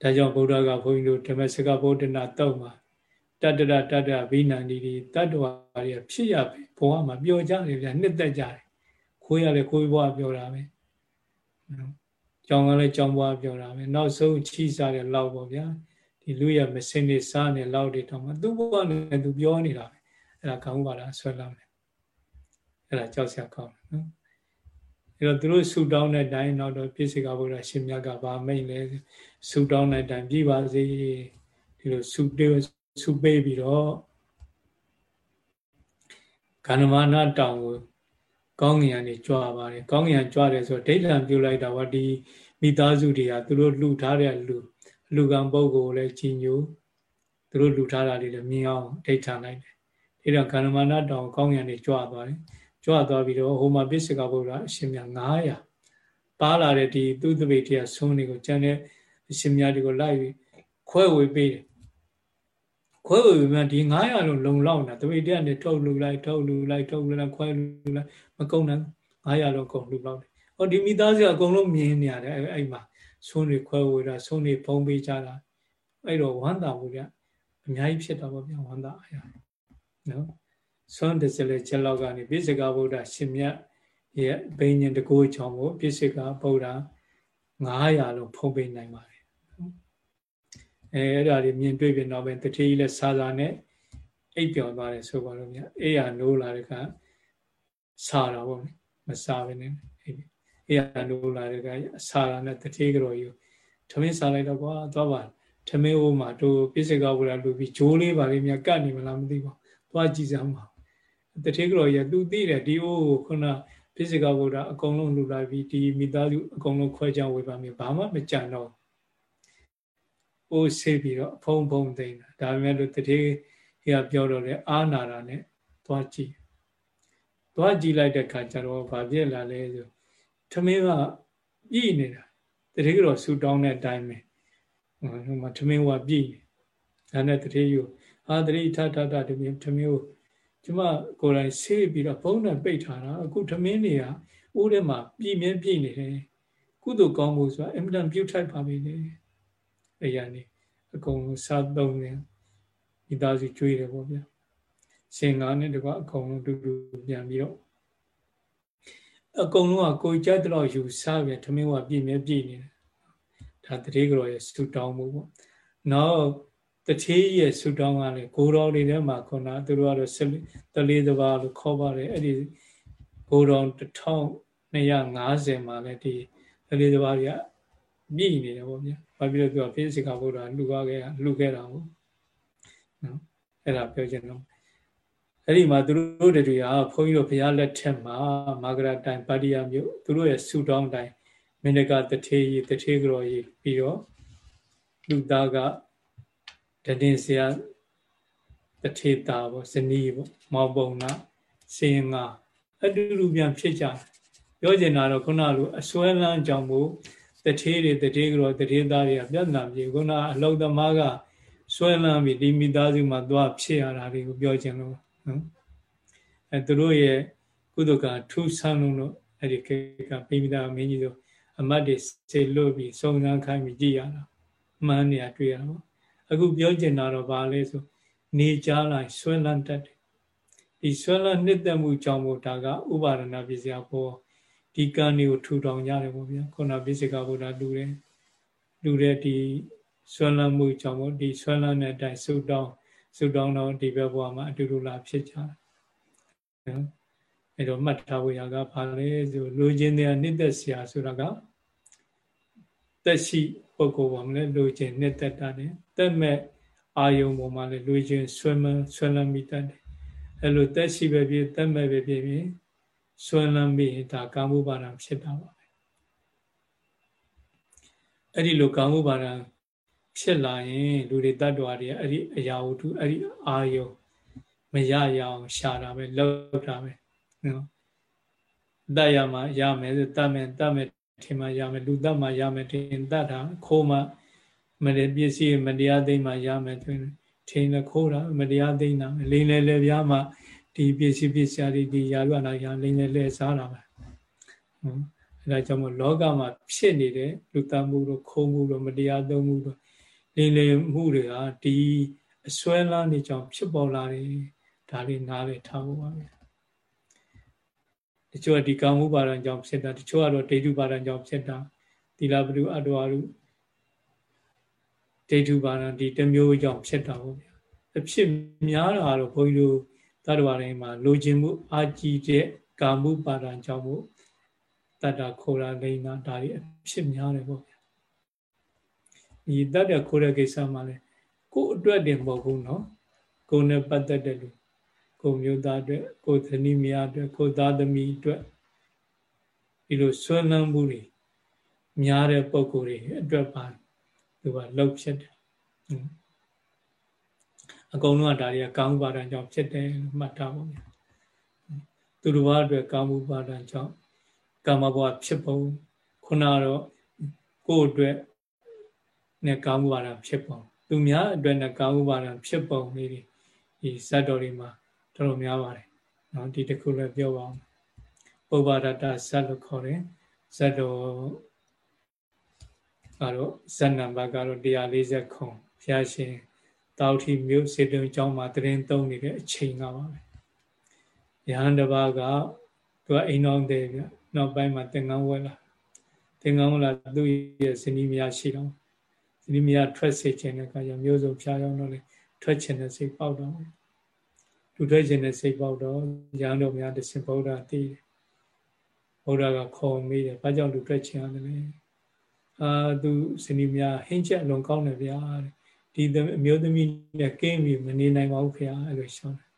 S1: ဒါကြောင့်ဗုဒ္ဓကဘုန်းကြီးတို့ဓမ္မစကဗုဒ္ဓနာတောက်မှာတတ္တရတတ္တဘိနန္ဒီတွေတတ္တဝါတွေဖြစ်ရပဲဘဝမှာပျော်ကြတယ်ဗျာနှစ်သက်ကြတယ်ခိုးရလဲခိုးဘဝပြောတာပဲကြောင်ကလည်းကြောင်ဘဝပြောတာပဲနောက်ဆုံးချီးစားတဲ့လောက်ပေါ့ဗျာ ဒီလူရမစင်းနေစားနေလောက်တွေတောင်မှသူ့ဘဝနဲ့သူပြောနေတာပဲအဲ့ဒါကောင်းပါလားဆွဲလာမယ်အဲ့ဒါကြောက်စရာကောင်းတယ်နော်အဲ့တော့သူတို့ဆူတောင်းတဲ့တိုင်းတော့ပြည့်စကဘုရားရှင်မြတ်ကဗာမိတ်လဲဆူတောင်းတဲ့တိုင်းပြပါစေဒီလိုဆူတေဆူပေးပြီးတော့ကန္နမာနတောင်ကိုကောင်းငင်ကနေကြွားပါတယ်ကောင်းငင်ကြွားတယ်ဆိုဒိဋ္ဌံပြုလိုက်တာကဒီမိသားစုတွေကသူတို့လှူထားတဲ့လူ လူကံပုဂ္ဂိုလ်လည်းကြီးညိုသူတို့လှူထားတာတွေလည်းမြင်အောင်ဒိဋ္ဌံလိုက်တယ်ဒါတော့ကန္နမာနတောင်ကောင်းငင်ကနေကြွားသွားတယ်ကြွသွားပြီးတော့ဟိုမှာပစ္စကဗုဒ္ဓအရှင်မြတ်900ပါလာတဲ့ဒီသူသပိတရားဆုံးတွေကိုကျန်တဲ့အရှင်မြတ်တွေကိုလိုက်ပြီးခွဲဝေပေးတယ်ခွဲဝေပြီးမှဒီ900လုံးလုံလောက်တာတပိတရားနဲ့ထုတ်လူလိုက်ထုတ်လူလိုက်ထုတ်လူလိုက်ခွဲလူလိုက်မကုန်နိုင်900လုံးကုန်လူလောက်တယ်ဟောဒီမိသားစုအကုန်လုံးမြင်နေရတယ်အဲ့မှာ ဆုံးတွေခွဲဝေတာဆုံးတွေပုံပေးကြတာအဲ့တော့ဝမ်းသာမှုကအများကြီးဖြစ်တာပေါ့ဗျာဝမ်းသာအားရနော်စွန့်တစလေချက်လောက်ကနေပိစိကဗုဒ္ဓရှင်မြတ်ရဲ့ဘိညာဉ်တကိုးချောင်းကိုပိစိကဗုဒ္ဓ900လုံးဖုံးပေးနိုင်ပါတယ်အဲအဲ့ဒါတွေမြင်တွေ့ပြီးတော့ပဲတတိကြီးလက်စားစားနဲ့အိပ်ပျော်သွားတယ်ဆိုပါလို့မြတ်အေးရနိုးလာတဲ့ကစားတာပေါ့မစားဘဲနဲ့ အေးအေးရနိုးလာတဲ့ကစားတာနဲ့တတိကြော်ယူထမင်းစားလိုက်တော့ကွာသွားပါထမင်းဟိုမှာတို့ပိစိကဗုဒ္ဓလူပြီးဂျိုးလေးပါလေးမြတ်ကတ်နေမလားမသိပါဘူးသွားကြည့်စမ်းပါတထေကတော်ကြီးသူသိတယ်ဒီအိုးကိုခုနဖိစိကဗုဒ္ဓအကုန်လုံးလူလာပြီးဒီမိသားစုအကုန်လုံးခွဲခြားဝေပါမယ်ဘာမှမကြံတော့အိုးဆေးပြီးတော့ဖုံဖုံသိနေတာဒါပေမဲ့လို့တထေကပြောတော့လေအာနာတာနဲ့သွားကြည့်သွားကြည့်လိုက်တဲ့ခါကျတော့ဘာဖြစ်လာလဲဆို ထမင်းကပြည်နေတာတထေကတော့ဆူတောင်းတဲ့အတိုင်းပဲဟိုမှာထမင်းကပြည်နေဒါနဲ့တထေယူအာတတိထထထထမင်းထမင်းကိုကျမကိုယ်တိုင်ဆေးပြီးတော့ဘုံနဲ့ပိတ်ထားတာအခုထမင်းတွေကအိုးထဲမှာပြည်မြဲပြည်နေတယ်ကုသိုလ်ကောင်းဖို့ဆိုတာအင်မတန်ပြုတ်ထိုက်ပါပြီလေအရာနေအကုန်လုံးစားသုံးနေမိသားစုကျွေးတယ်ပေါ့ဗျာစင်ကားနဲ့တကွအကုန်လုံးတူတူပြန်ပြီးတော့ အကုန်လုံးကကိုကြိုက်တော့ယူစားပြန်ထမင်းကပြည်မြဲပြည်နေတယ်ဒါတတိကတော်ရဲ့စူတောင်းမှုပေါ့နောက်တထေးရဲ့ဆူတောင်းကလည်းဂိုးတော်တွေထဲမှာခုနသူတို့ကတော့တလေးတစ်ပါးလို့ခေါ်ပါတယ်အဲ့ဒီဂိုးတော်1250မှာလည်းဒီတလေးတစ်ပါးတွေကမြည်နေတယ်ပေါ့ဗျာ။ဘာဖြစ်လို့ပြောဖိစိကဗုဒ္ဓလူကားခဲ့လူခဲ့တာဟုတ်နော်အဲ့ဒါပြောချင်တော့ အဲ့ဒီမှာသူတို့တွေကဘုန်းကြီးတို့ဘုရားလက်ထက်မှာမာဂရတိုင်ပါတိယမြို့သူတို့ရဲ့ဆူတောင်းတိုင်မင်းတကတထေးကြီးတထေးကြော်ကြီးပြီးတော့လူသားကတတင်ဆရာတထေတာပေါ့ဇနီးပေါ့မောင်ပုံနာစင်ငါအတူတူပြန်ဖြစ်ကြပြောချင်တာတော့ခုနလိုအစွဲလန်းကြောင့်မို့တထေတွေတထေကြောတထေသားတွေကပြဿနာပြေခုနအလုံသမားကစွဲလန်းပြီးဒီမိသားစုမှာသွားဖြစ်ရတာတွေကိုပြောချင်လို့ နော်အဲသူတို့ရဲ့ကုသကထူးဆန်းလုံးလို့အဲ့ဒီခေကပိမိသားမင်းကြီးတို့အမတ်တွေစေလွတ်ပြီးစုံစမ်းခိုင်းပြီးကြည်ရတာမှန်းနေရတွေ့ရတော့အခုပြောချင်တာတော့ဘာလဲဆိုနေကြလိုက်ဆွဲလန်းတတ်တယ်ဒီဆွဲလန်းနှစ်သက်မှုကြောင့်မို့ဒါကဥပါဒနာပစ္စယဘောဒီကံတွေကိုထူထောင်ကြတယ်ပေါ့ဗျာခုနပစ္စကဗုဒ္ဓလူတယ်လူတဲ့ဒီဆွဲလန်းမှုကြောင့်မို့ဒီဆွဲလန်းတဲ့အတိုင်းဆုတောင်း ဆုတောင်းတော့ဒီဘက်ဘဝမှာအတူတူလာဖြစ်ကြတယ်နော်အဲ့တော့မှတ်ထားဖို့ရကဘာလဲဆိုလူချင်းတဲ့နှစ်သက်ဆရာဆိုတာကသက်ရှိပုဂ္ဂိုလ်ပါမလဲလူချင်းနှစ်သက်တာနဲ့သက်မဲ့အာယုံပေါ်မှာလည်းလူချင်းဆွဲမဆွဲလန်းမိတတ်တယ်အဲ့လိုသက်ရှိပဲဖြစ်သက်မဲ့ပဲဖြစ်ဖြစ်ဆွဲလန်းမိရင်ဒါကာမှုပါဒံဖြစ်တာပါပဲအဲ့ဒီလိုကာမှုပါဒံ ဖြစ်လာရင်လူတွေတ attva တွေအဲ့ဒီအရာဝတ္ထုအဲ့ဒီအာယုံမရရအောင်ရှာတာပဲလောက်တာပဲနော်တတ်ရမှာရမယ်ဆိုတတ်မယ်တတ်မယ်ထင်မှရမယ်လူတတ်မှရမယ်ထင်တတ်တာခိုးမှမရပစ္စည်းမတရားသိမ်းမှရမယ်ထင်ထင်လည်းခိုးတာမတရားသိမ်းတာလိမ့်လေလေပြားမှဒီပစ္စည်းပစ္စည်းတွေဒီရာလွတ်လာရလိမ့်လေလေစားတာပဲနော်အဲဒါကြောင့်မို့လောကမှာဖြစ်နေတဲ့လူတတ်မှုတို့ခိုးမှုတို့မတရားသုံးမှုတို့ လိမ့်လေမှုတွေကဒီအစွဲလန်းနေကြောင်ဖြစ်ပေါ်လာတယ်ဒါလေးနားလေထားဖို့ပါပဲတချို့ကဒီကာမှုပါဒံကြောင့်ဖြစ်တာတချို့ကတော့ဒိဋ္ဌုပါဒံကြောင့်ဖြစ်တာသီလပတုအတ္တဝရုဒိဋ္ဌုပါဒံဒီတစ်မျိုးကြောင့်ဖြစ်တာပေါ့ဗျာအဖြစ်များတာတော့ဘုန်းကြီးတို့တတ္တဝါတိုင်းမှာလိုချင်မှုအာကြည့်တဲ့ကာမှုပါဒံကြောင့်မို့တတ္တခိုရာလိမ့်နာဒါတွေအဖြစ်များတယ်ပေါ့ဗျာ ဒီတပ်ပြခိုးတဲ့ကိစ္စမှာလည်းကို့အတွက်တင်မဟုတ်ဘူးနော်ကိုယ်နဲ့ပတ်သက်တဲ့လူကိုမျိုးသားအတွက်ကိုသနီးမယားအတွက်ကိုသားသမီးအတွက်ဒီလိုဆွမ်းလန်းမှုတွေများတဲ့ပုံကိုယ်တွေအတွက်ပါသူကလောက်ဖြစ်တယ်အကုန်လုံးကဒါတွေကကောင်းပါဒံကြောင့်ဖြစ်တယ်လို့မှတ်ထားပါဗျာသူတို့ဘာအတွက်ကောင်းမှုပါဒံကြောင့်ကာမဘဝဖြစ်ပုံခုနတော့ကိုယ်အတွက် နဲ့ကောင်းမှုပါဒံဖြစ်ပုံသူများအတွက်နဲ့ကောင်းမှုပါဒံဖြစ်ပုံလေးတွေဒီဇတ်တော်တွေမှာတော်တော်များပါတယ်နော်ဒီတစ်ခုလည်းပြောပါအောင်ပုဗ္ဗဒတ္တဇတ်လို့ခေါ်တယ်ဇတ်တော်ကတော့ဇတ်နံပါတ်ကတော့140ခုဘုရားရှင်တောက်ထီမြို့စေတုံကျောင်းမှာတရင်သုံးနေတဲ့အချိန်ကပါပဲယဟန်တစ်ပါးကသူကအိမ်တော်တယ်ပြနောက်ပိုင်းမှာသင်္ကန်းဝဲလာသင်္ကန်းဝဲလာသူ့ရဲ့ဇနီးမယားရှိတော့ ဇနီးမယားထွက်စေခြင်းတဲ့အခါကျမျိုးစုံဖျားရောက်တော့လေထွက်ခြင်းတဲ့စိတ်ပေါက်တော့လူထွက်ခြင်းနဲ့စိတ်ပေါက်တော့ရဟန်းတော်များတစင်ဗုဒ္ဓသိတယ်ဗုဒ္ဓကခေါ်မိတယ်ဘာကြောင့်လူထွက်ခြင်းရတယ်လဲအာသူစနီများဟင်းချက်အလွန်ကောင်းတယ်ဗျာဒီအမျိုးသမီးနဲ့ကင်းပြီးမနေနိုင်ပါဘူးခင်ဗျာအဲ့လိုရှောင်းတယ်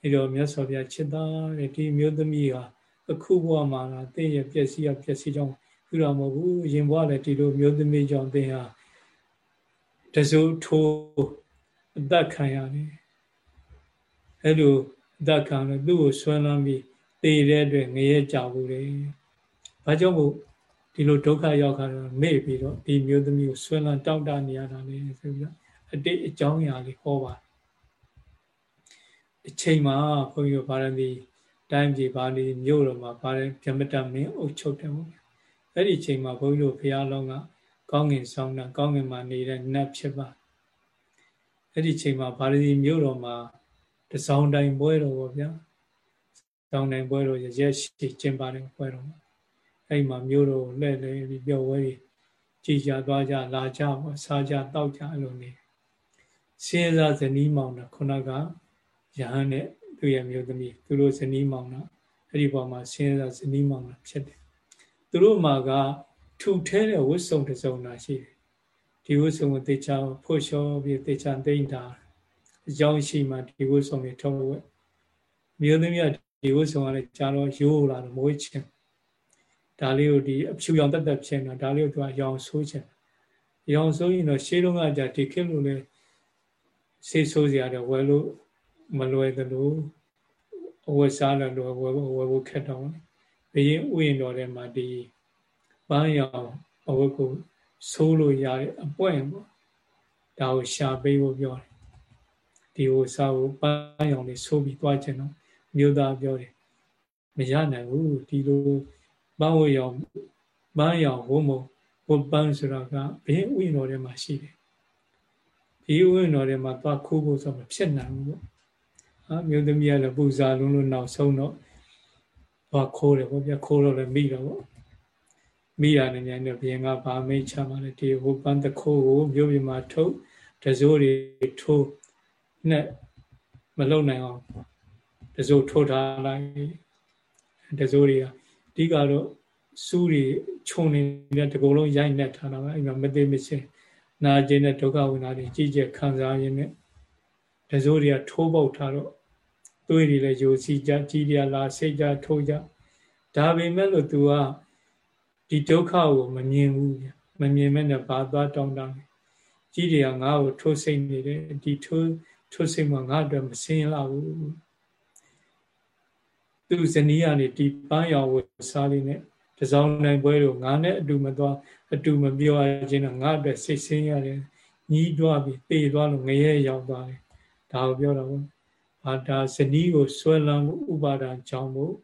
S1: အဲ့တော့မြတ်စွာဘုရားချစ်သားတဲ့ဒီအမျိုးသမီးဟာအခုဘဝမှာလားတင်းရဲ့ပျက်စီးရပျက်စီးကြောင်းပြုတော်မဟုတ်ဘူးရင်ဘဝလည်းဒီလိုမျိုးသမီးကြောင့်တင်းဟာ တစိုးထိုးအသက်ခံရတယ်အဲ့လိုအသက်ခံလို့သူ့ကိုဆွမ်းလန်းပြီးတည်တဲ့အတွက်ငရဲကြဘူးလေ။ဘာကြောင့်မို့ဒီလိုဒုက္ခရောက်ခါတော့မေ့ပြီးတော့ဒီမျိုးသမီးကိုဆွမ်းလန်းတောက်တနေရတာလေဆိုပြီးတော့အတိတ်အကြောင်းအရာလေးဟောပါအချိန်မှာဘုန်းကြီးတို့ဗာရမီတိုင်းပြည်ဗာလီမြို့တော်မှာဗာရဗြဟ္မတမင်းအုပ်ချုပ်တယ်ပေါ့။အဲ့ဒီအချိန်မှာဘုန်းကြီးတို့ဘုရားလုံးက ကောင်းငင်ဆောင်တာကောင်းငင်မှာနေတဲ့နတ်ဖြစ်ပါ။အဲ့ဒီအချိန်မှာဗာရမီမြို့တော်မှာတစောင်းတိုင်းပွဲတော်ပေါ့ဗျာစောင်းတိုင်းပွဲတော်ရက်ရှိကျင်းပါတယ်ပွဲတော်အဲ့မှာမျိုးတော်လှည့်လဲပြီးပြောဝဲကြီးကြကြသွားကြလာကြပေါ့စားကြတောက်ကြအဲ့လိုနေစင်းစားဇနီးမောင်တာခုနကယဟန်နဲ့သူ့ရဲ့မျိုးသမီးသူတို့ဇနီးမောင်တာအဲ့ဒီပေါ်မှာစင်းစားဇနီးမောင်တာဖြစ်တယ်သူတို့မှာက ထူထဲတဲ့ဝတ်စုံတစ်စုံတာရှိတယ်ဒီဝတ်စုံကိုတေချာဖို့လျှောပြီးတေချာသိမ့်တာအကြောင်းရှိမှဒီဝတ်ဆောင်တွေထုတ်ဝဲမြို့သမီးကဒီဝတ်ဆောင်ကလည်းကြာတော့ရိုးလာတော့မွေးချင်ဒါလေးကိုဒီအဖြူရောင်တက်တက်ဖြစ်နေတာဒါလေးကိုသူကရောင်ဆိုးချင်ရောင်ဆိုးရင်တော့ရှေးတုန်းကကြာဒီခေတ်လိုလဲဆေးဆိုးစရာတော့ဝယ်လို့မလွယ်သလိုအဝတ်စားလည်းလွယ်ဝယ်ဝယ်ဖို့ခက်တော့ဘယင်းဥယျာဉ်တော်ထဲမှာဒီ ပန်းရောင်အဝတ်ကိုဆိုးလို့ရတဲ့အပွင့်ပေါ့ဒါကိုရှာပေးဖို့ပြောတယ်ဒီဟိုစာကိုပန်းရောင်လေးဆိုးပြီးသွားခြင်းတော့မြို့သားပြောတယ်မရနိုင်ဘူးဒီလိုပန်းဝရောင်ပန်းရောင်ဝုံမဝပန်းဆိုတာကဘင်းဥယျာဉ်တော်ထဲမှာရှိတယ်ဒီဥယျာဉ်တော်ထဲမှာသွားခိုးဖို့ဆိုမဖြစ်နိုင်ဘူးပေါ့ဟာမြို့သမီးကလည်းပူဇာလုံးလို့နောက်ဆုံးတော့သွားခိုးတယ်ပေါ့ဗျာခိုးတော့လည်းမိတော့ပေါ့ မိရတယ်ညာနဲ့ဘုရင်ကဗာမိတ်ချမှလည်းဒီဟိုပန်းတခိုးကိုမြို့ပြမှာထုတ်တစိုးတွေထိုးနဲ့မလုံနိုင်အောင်တစိုးထိုးထားလိုက်တစိုးတွေကအဓိကတော့စူးတွေခြုံနေတဲ့တကုံလုံးရိုက်နှက်ထားတာပဲအဲ့မှာမသိမချင်းနာကျင်တဲ့ဒုက္ခဝိနာတွေကြီးကျယ်ခံစားရင်းနဲ့တစိုးတွေကထိုးပေါက်ထားတော့သွေးတွေလည်းယိုစီကြကြီးရလာစိတ်ကြထိုးကြဒါပေမဲ့လို့ तू က ဒီဒုက္ခကိုမမြင်ဘူးမမြင်မဲ့နဲ့ဘာသွားတောင်းတလဲကြီးတွေကငါ့ကိုထိုးစိတ်နေတယ်ဒီထိုးထိုးစိတ်မှငါ့အတွက်မစင်းလာဘူးသူဇနီးကနေဒီပန်းရောင်ဝစားလေးနဲ့တစောင်းနိုင်ပွဲတို့ငါနဲ့အတူမသွားအတူမပြောရခြင်းတော့ငါအတွက်စိတ်ဆင်းရတယ်ညီးတွားပြီးတေသွားလို့ငရဲရောက်သွားတယ်ဒါကိုပြောတာပေါ့ဘာဒါဇနီးကိုဆွဲလန်းမှုဥပါဒံကြောင့်မို့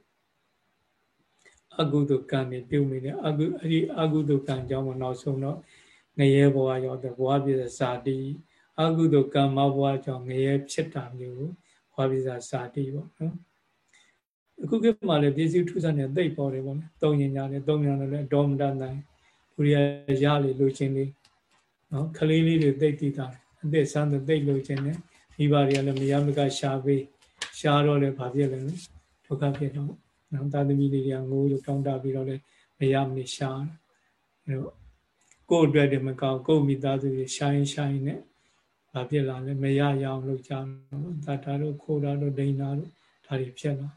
S1: အကုသိုလ်ကံတွေပြုမိတယ်အကုအဲ့ဒီအကုသိုလ်ကံကြောင့်မနောက်ဆုံးတော့ငရဲဘဝရောက်တဲ့ဘဝပြည့်ဇာတိအကုသိုလ်ကံမဘဝကြောင့်ငရဲဖြစ်တာမျိုးဘဝပြည့်ဇာတိပေါ့နော်အခုခေတ်မှာလည်းပြည်စည်းထူးဆန်းတဲ့သိပ်ပေါ်တယ်ပေါ့နော်။သုံးညညာနဲ့သုံးညနဲ့လည်းဒေါမတန်တိုင်းလူရရလေလိုချင်လေးနော်ခလေးလေးတွေသိပ်တည်တာအသက်ဆန်းတဲ့သိပ်လိုချင်တယ်မိဘတွေကလည်းမရမကရှာပေးရှားတော့လည်းဘာဖြစ်လဲဒုက္ခဖြစ်တော့ နော်တာသမီလေးတွေကငိုးလို့တောင်းတပြီးတော့လည်းမရမနေရှားအဲတော့ကိုယ့်အတွက်တည်းမကောက်ကိုယ့်မိသားစုတွေရှာရင်ရှာရင်နဲ့ဘာဖြစ်လာလဲမရရအောင်လုပ်ကြနော်တတာတို့ခိုးတာတို့ဒိန်တာတို့ဒါတွေဖြစ်လာ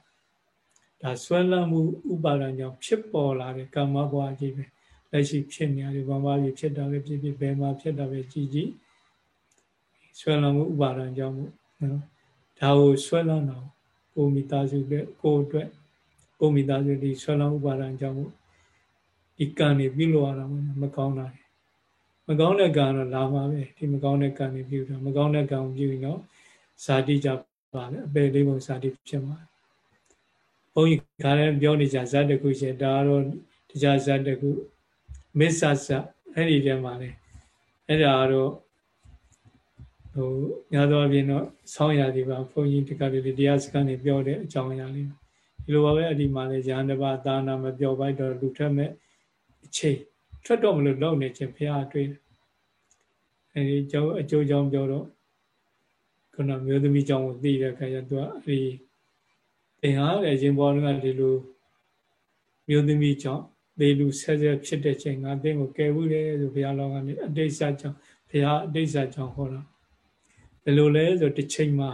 S1: ဒါဆွဲလန်းမှုဥပါဒံကြောင့်ဖြစ်ပေါ်လာတဲ့ကာမဘဝကြီးပဲလက်ရှိဖြစ်နေရတယ်ဘာမှဖြစ်တာပဲဖြစ်ဖြစ်ဘယ်မှာဖြစ်တာပဲကြည်ကြည်ဆွဲလန်းမှုဥပါဒံကြောင့်မို့နော်ဒါကိုဆွဲလန်းတော့ကိုမိသားစုအတွက်ကိုအတွက် ကိုမိသားစုဒီဆွဲလန်းဥပါဒံကြောင့်မို့ဒီကံတွေပြုလို့ရတာမကောင်းတာမကောင်းတဲ့ကံတော့လာမှာပဲဒီမကောင်းတဲ့ကံတွေပြုတာမကောင်းတဲ့ကံပြုရင်တော့ဇာတိကြပါလေအပေလေးပုံဇာတိဖြစ်မှာဘုန်းကြီးခါလဲပြောနေကြဇတ်တခုရှင်ဒါကတော့တရားဇတ်တခုမစ္ဆဇအဲ့ဒီထဲမှာလေအဲ့ဒါတော့ဟိုညာတော်ပြင်တော့ဆောင်းရသည်ပါဘုန်းကြီးဒီကလေးတရားစခန်းနေပြောတဲ့အကြောင်းအရာလေး ဒီလိုပါပဲအဒီမှာလေရဟန်းတစ်ပါးသာနာမပြောပိုက်တော့လူထက်မဲ့အချိန်ထွက်တော့မလို့လုံနေခြင်းဖះတွေ့တယ်အဲဒီအကျိုးအကျိုးကြောင့်ပြောတော့ခုနမျိုးသမီးကြောင့်သိတဲ့ခါကျသူကအဲဒီသင်ဟာလည်းရင်ပေါ်ကဒီလိုမျိုးသမီးကြောင့်လေလူဆက်ဆက်ဖြစ်တဲ့ချိန်ငါသင်ကိုကယ်ဘူးလေဆိုဘုရားလောကကနေအတိတ်ဆကြောင့်ဘုရားအတိတ်ဆကြောင့်ဟောတာဘယ်လိုလဲဆိုတစ်ချိန်မှာ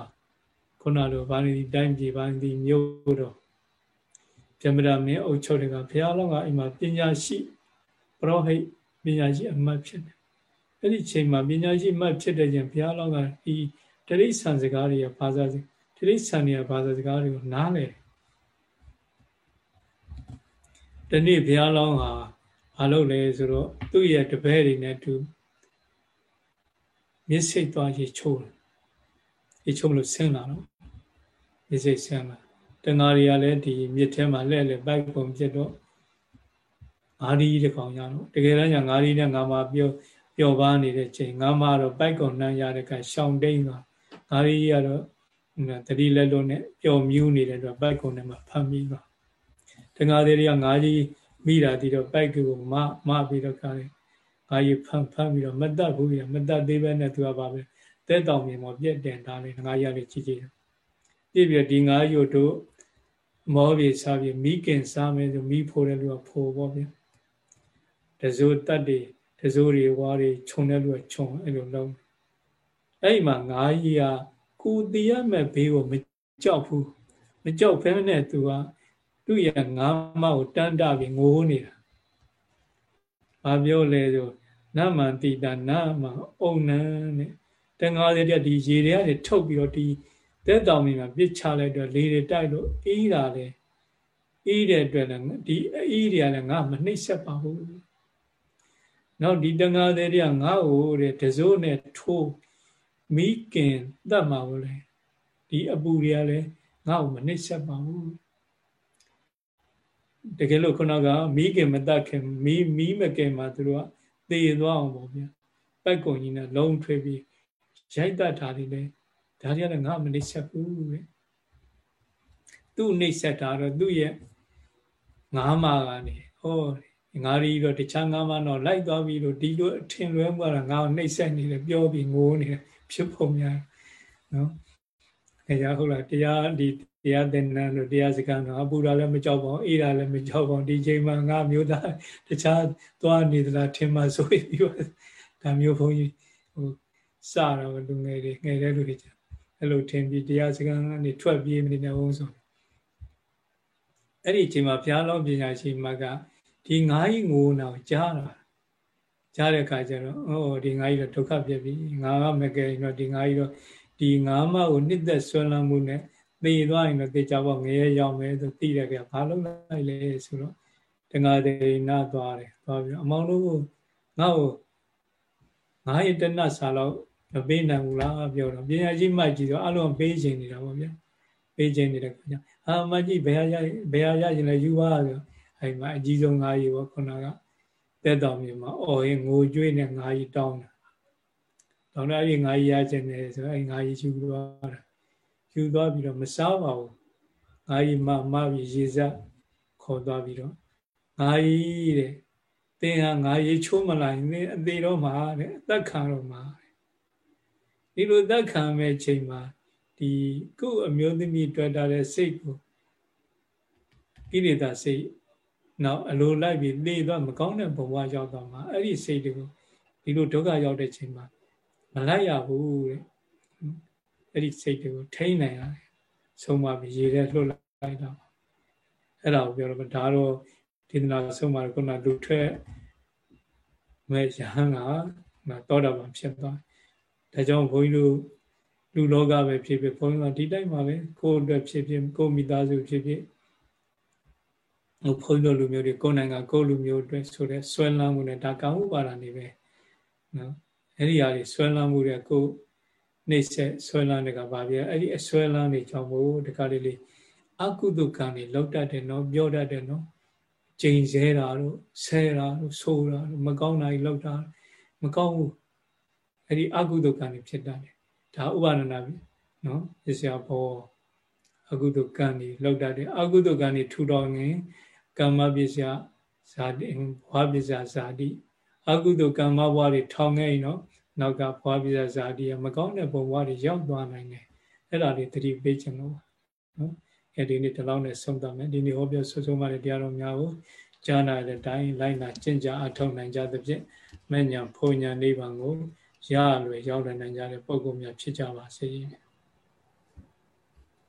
S1: ခုနလိုဗာဏီတိုင်းပြည်ဗာဏီမြို့တော် ပြမရမင်းအုပ်ချုပ်တွေကဘုရားလောကအိမ်မှာပညာရှိပရောဟိတ်ပညာရှိအမတ်ဖြစ်တယ်အဲ့ဒီချိန်မှာပညာရှိအမတ်ဖြစ်တဲ့ချိန်ဘုရားလောကဒီတရိษံစကားတွေကဘာသာစတရိษံတွေကဘာသာစကားတွေကိုနားလေတနေ့ဘုရားလောင်းဟာမလုပ်လဲဆိုတော့သူ့ရဲ့တပည့်တွေနဲ့တူမျက်စိသွားရေချိုးတယ်ရေချိုးမလို့ဆင်းလာတော့မျက်စိဆင်းလာ တငါတွေကလည်းဒီမြစ်ထဲမှာလဲ့လဲပိုက်ပုံပြစ်တော့ငါးဒီတကောင်ရတော့တကယ်တမ်းညာငါးဒီနဲ့ငါမပြောပျော်ပါနေတဲ့ချိန်ငါမတော့ပိုက်ကောင်နှမ်းရတဲ့ကရှောင်းတိန်သွားငါးဒီကတော့တတိလက်လုံးနဲ့ပျော်မြူးနေတဲ့အတွက်ပိုက်ကောင်နဲ့မှဖမ်းပြီးသွားတငါတွေကငါးကြီးမိတာဒီတော့ပိုက်ကူကိုမမပြီးတော့ခါတယ်ငါးကြီးဖမ်းဖမ်းပြီးတော့မတတ်ဘူးရမတတ်သေးပဲနဲ့သူကပါပဲတဲတောင်မြေမှာပြက်တင်ထားတယ်ငါးကြီးလေးကြည့်ကြည့် ပြည့်ပြဒီငါးရုပ်တို့မောပြေစားပြေမိခင်စားမယ်ဆိုမိဖိုးတဲ့လူကဖိုးပေါ့ဗျတစိုးတတ်တွေတစိုးတွေဝါးတွေခြုံတဲ့လူကခြုံအဲ့လိုလုံးအဲ့ဒီမှာငါးကြီးကကိုတီးရမဲ့ဘေးကိုမကြောက်ဘူးမကြောက်ဖဲနဲ့သူကသူ့ရဲ့ငါးမကိုတန်းတပြီးငိုးနေတာဘာပြောလဲဆိုနမန္တိတာနမအုံနံတဲ့တန်ငါးတဲ့ဒီရေတွေကနေထုတ်ပြီးတော့ဒီ သက်တောင်မြင်မှာပြစ်ချလိုက်တော့လေတွေတိုက်လို့အေးတာလေအေးတဲ့အတွက်လည်းဒီအေးတွေကလည်းငါမနှိမ့်ဆက်ပါဘူးနောက်ဒီတန်ငါးတဲ့ကငါ့ကိုတဲ့တစိုးနဲ့ထိုးမိခင်တတ်မှာဘူးလေဒီအပူတွေကလည်းငါ့ကိုမနှိမ့်ဆက်ပါဘူးတကယ်လို့ခုနကမိခင်မတတ်ခင်မီးမီးမကင်မှာသူတို့ကသေသွားအောင်ပေါ့ဗျာပိုက်ကုံကြီးနဲ့လုံးထွေးပြီးရိုက်တတ်တာတွေလေ ဒါတွေကလည်းငါမနှိမ့်ဆက်ဘူးပဲ သူ့နှိမ့်ဆက်တာတော့သူ့ရဲ့ငါးမာကနေဟောငါရီတော့တခြားငါးမာတော့လိုက်သွားပြီလို့ဒီလိုအထင်လွဲမှုကတော့ငါ့ကိုနှိမ့်ဆက်နေတယ်ပြောပြီးငိုးနေတယ်ဖြစ်ပုံများနော်အဲကြောင့်ဟုတ်လားတရားဒီတရားသင်္นานတို့တရားစကားတော့အပူတာလည်းမကြောက်ပါဘူးအေးတာလည်းမကြောက်ပါဘူးဒီချိန်မှာငါမျိုးသားတခြားသွားနေသလားထင်မှဆိုပြီးတော့ဒါမျိုးဘုန်းကြီးဟိုစတော့လူငယ်တွေငယ်တဲ့လူတွေကြာ အဲ့လိုထင်ပြီးတရားစကားကနေထွက်ပြေးမနေနဲ့ဘုန်းဆိုအဲ့ဒီအချိန်မှာဘုရားလုံးပညာရှိမကဒီငါးကြီးငိုးနာကိုကြားတာကြားတဲ့အခါကျတော့ဩဒီငါးကြီးတော့ဒုက္ခပြပြီငါကမကယ်ရင်တော့ဒီငါးကြီးတော့ဒီငါးမကိုနှစ်သက်ဆွဲလန်းမှုနဲ့သိသွားရင်တော့သိကြပေါ့ငရဲရောက်မယ်ဆိုသိတယ်ကဘာလို့လိုက်လဲဆိုတော့တငါဒေနာသွားတယ်သွားပြီးအမောင်တို့ကငါ့ကိုငါးရတနဆာလောက် မပေးနိုင်ဘူးလားပြောတော့ပညာရှိမှကြီးဆိုအလုံးပေးခြင်းနေတာပေါ့ဗျာပေးခြင်းနေတဲ့ခါကျအာမကြီးဘယ်ဟာရဘယ်ဟာရရင်လဲယူပါဆိုအဲ့မှာအကြီးဆုံးငါးကြီးပေါ့ခုနကတက်တော်မြေမှာအော်ရင်ငိုကြွေးနဲ့ငါးကြီးတောင်းတာတောင်းတော့အဲ့ဒီငါးကြီးရခြင်းနဲ့ဆိုအဲ့ငါးကြီးယူသွားတာယူသွားပြီးတော့မစားပါဘူးငါးကြီးမမပြီးရေစက်ခေါ်သွားပြီးတော့ငါးကြီးတဲ့သင်ဟာငါရေချိုးမလိုက်နဲ့အသေးတော့မှာတဲ့အသက်ခံတော့မှာ ဒီလိုသက်ခံမဲ့ချိန်မှာဒီကိုယ်အမျိုးသမီးတွေ့တာတဲ့စိတ်ကိုကိလေသာစိတ်နောက်အလိုလိုက်ပြီးလေတော့မကောင်းတဲ့ဘဝရောက်တော့မှာအဲ့ဒီစိတ်တွေကိုဒီလိုဒုက္ခရောက်တဲ့ချိန်မှာမလိုက်ရဘူးတဲ့အဲ့ဒီစိတ်တွေကိုထိန်းနိုင်ရတယ်ဆုံးမပြီးရေထဲလှုပ်လိုက်တော့အဲ့ဒါကိုပြောတော့ဒါတော့ဒေသနာဆုံးမခုနလူထွက်မဲ့ရဟန်းကသောတာပန်ဖြစ်သွား ဒါကြောင့်ဘုန်းကြီးတို့လူလောကပဲဖြစ်ဖြစ်ဘုန်းကြီးကဒီတိုင်းမှာပဲကိုယ်အတွက်ဖြစ်ဖြစ်ကိုယ်မိသားစုဖြစ်ဖြစ်ဟိုဘုန်းကြီးတို့လူမျိုးတွေကိုယ်နိုင်ငံကိုယ်လူမျိုးအတွက်ဆိုတဲ့ဆွဲလန်းမှုနဲ့ဒါကာမှုပါဒနေပဲနော်အဲ့ဒီဟာတွေဆွဲလန်းမှုတဲ့ကိုယ်နှိမ့်ဆက်ဆွဲလန်းတဲ့ကဘာပြအဲ့ဒီအဆွဲလန်းနေကြောင့်မို့ဒီကလေးလေးအကုသကံတွေလောက်တတ်တယ်နော်ပြောတတ်တယ်နော်ကျိန်ဆဲတာတို့ဆဲတာတို့ဆိုးတာတို့မကောင်းတာကြီးလောက်တာမကောင်းဘူး အဲ့ဒီအကုသကံတွေဖြစ်တတ်တယ်ဒါဥပါဒနာပြီနော်ပစ္စယဘောအကုသကံတွေလောက်တတ်တယ်အကုသကံတွေထူတော်ငင်ကမ္မပစ္စယဇာတိဘဝပစ္စယဇာတိအကုသကမ္မဘဝတွေထောင်ခဲ့ရင်နော်နောက်ကဘဝပစ္စယဇာတိကမကောင်းတဲ့ဘဝတွေရောက်သွားနိုင်တယ်အဲ့ဒါတွေသတိပေးခြင်းလို့နော်အဲ့ဒီနေ့ဒီလောက်နဲ့ဆုံးသတ်မယ်ဒီနေ့ဟောပြောဆွဆုံးမတဲ့တရားတော်များကိုကြားနာတဲ့အတိုင်းလိုက်နာကျင့်ကြအထောက်နိုင်ကြသဖြင့်မဲ့ညာဖုန်ညာနိဗ္ဗာန်ကို ရလွယ်ရောက်နိုင်ကြတဲ့ပုဂ္ဂိုလ်များဖြစ်ကြပါစေ။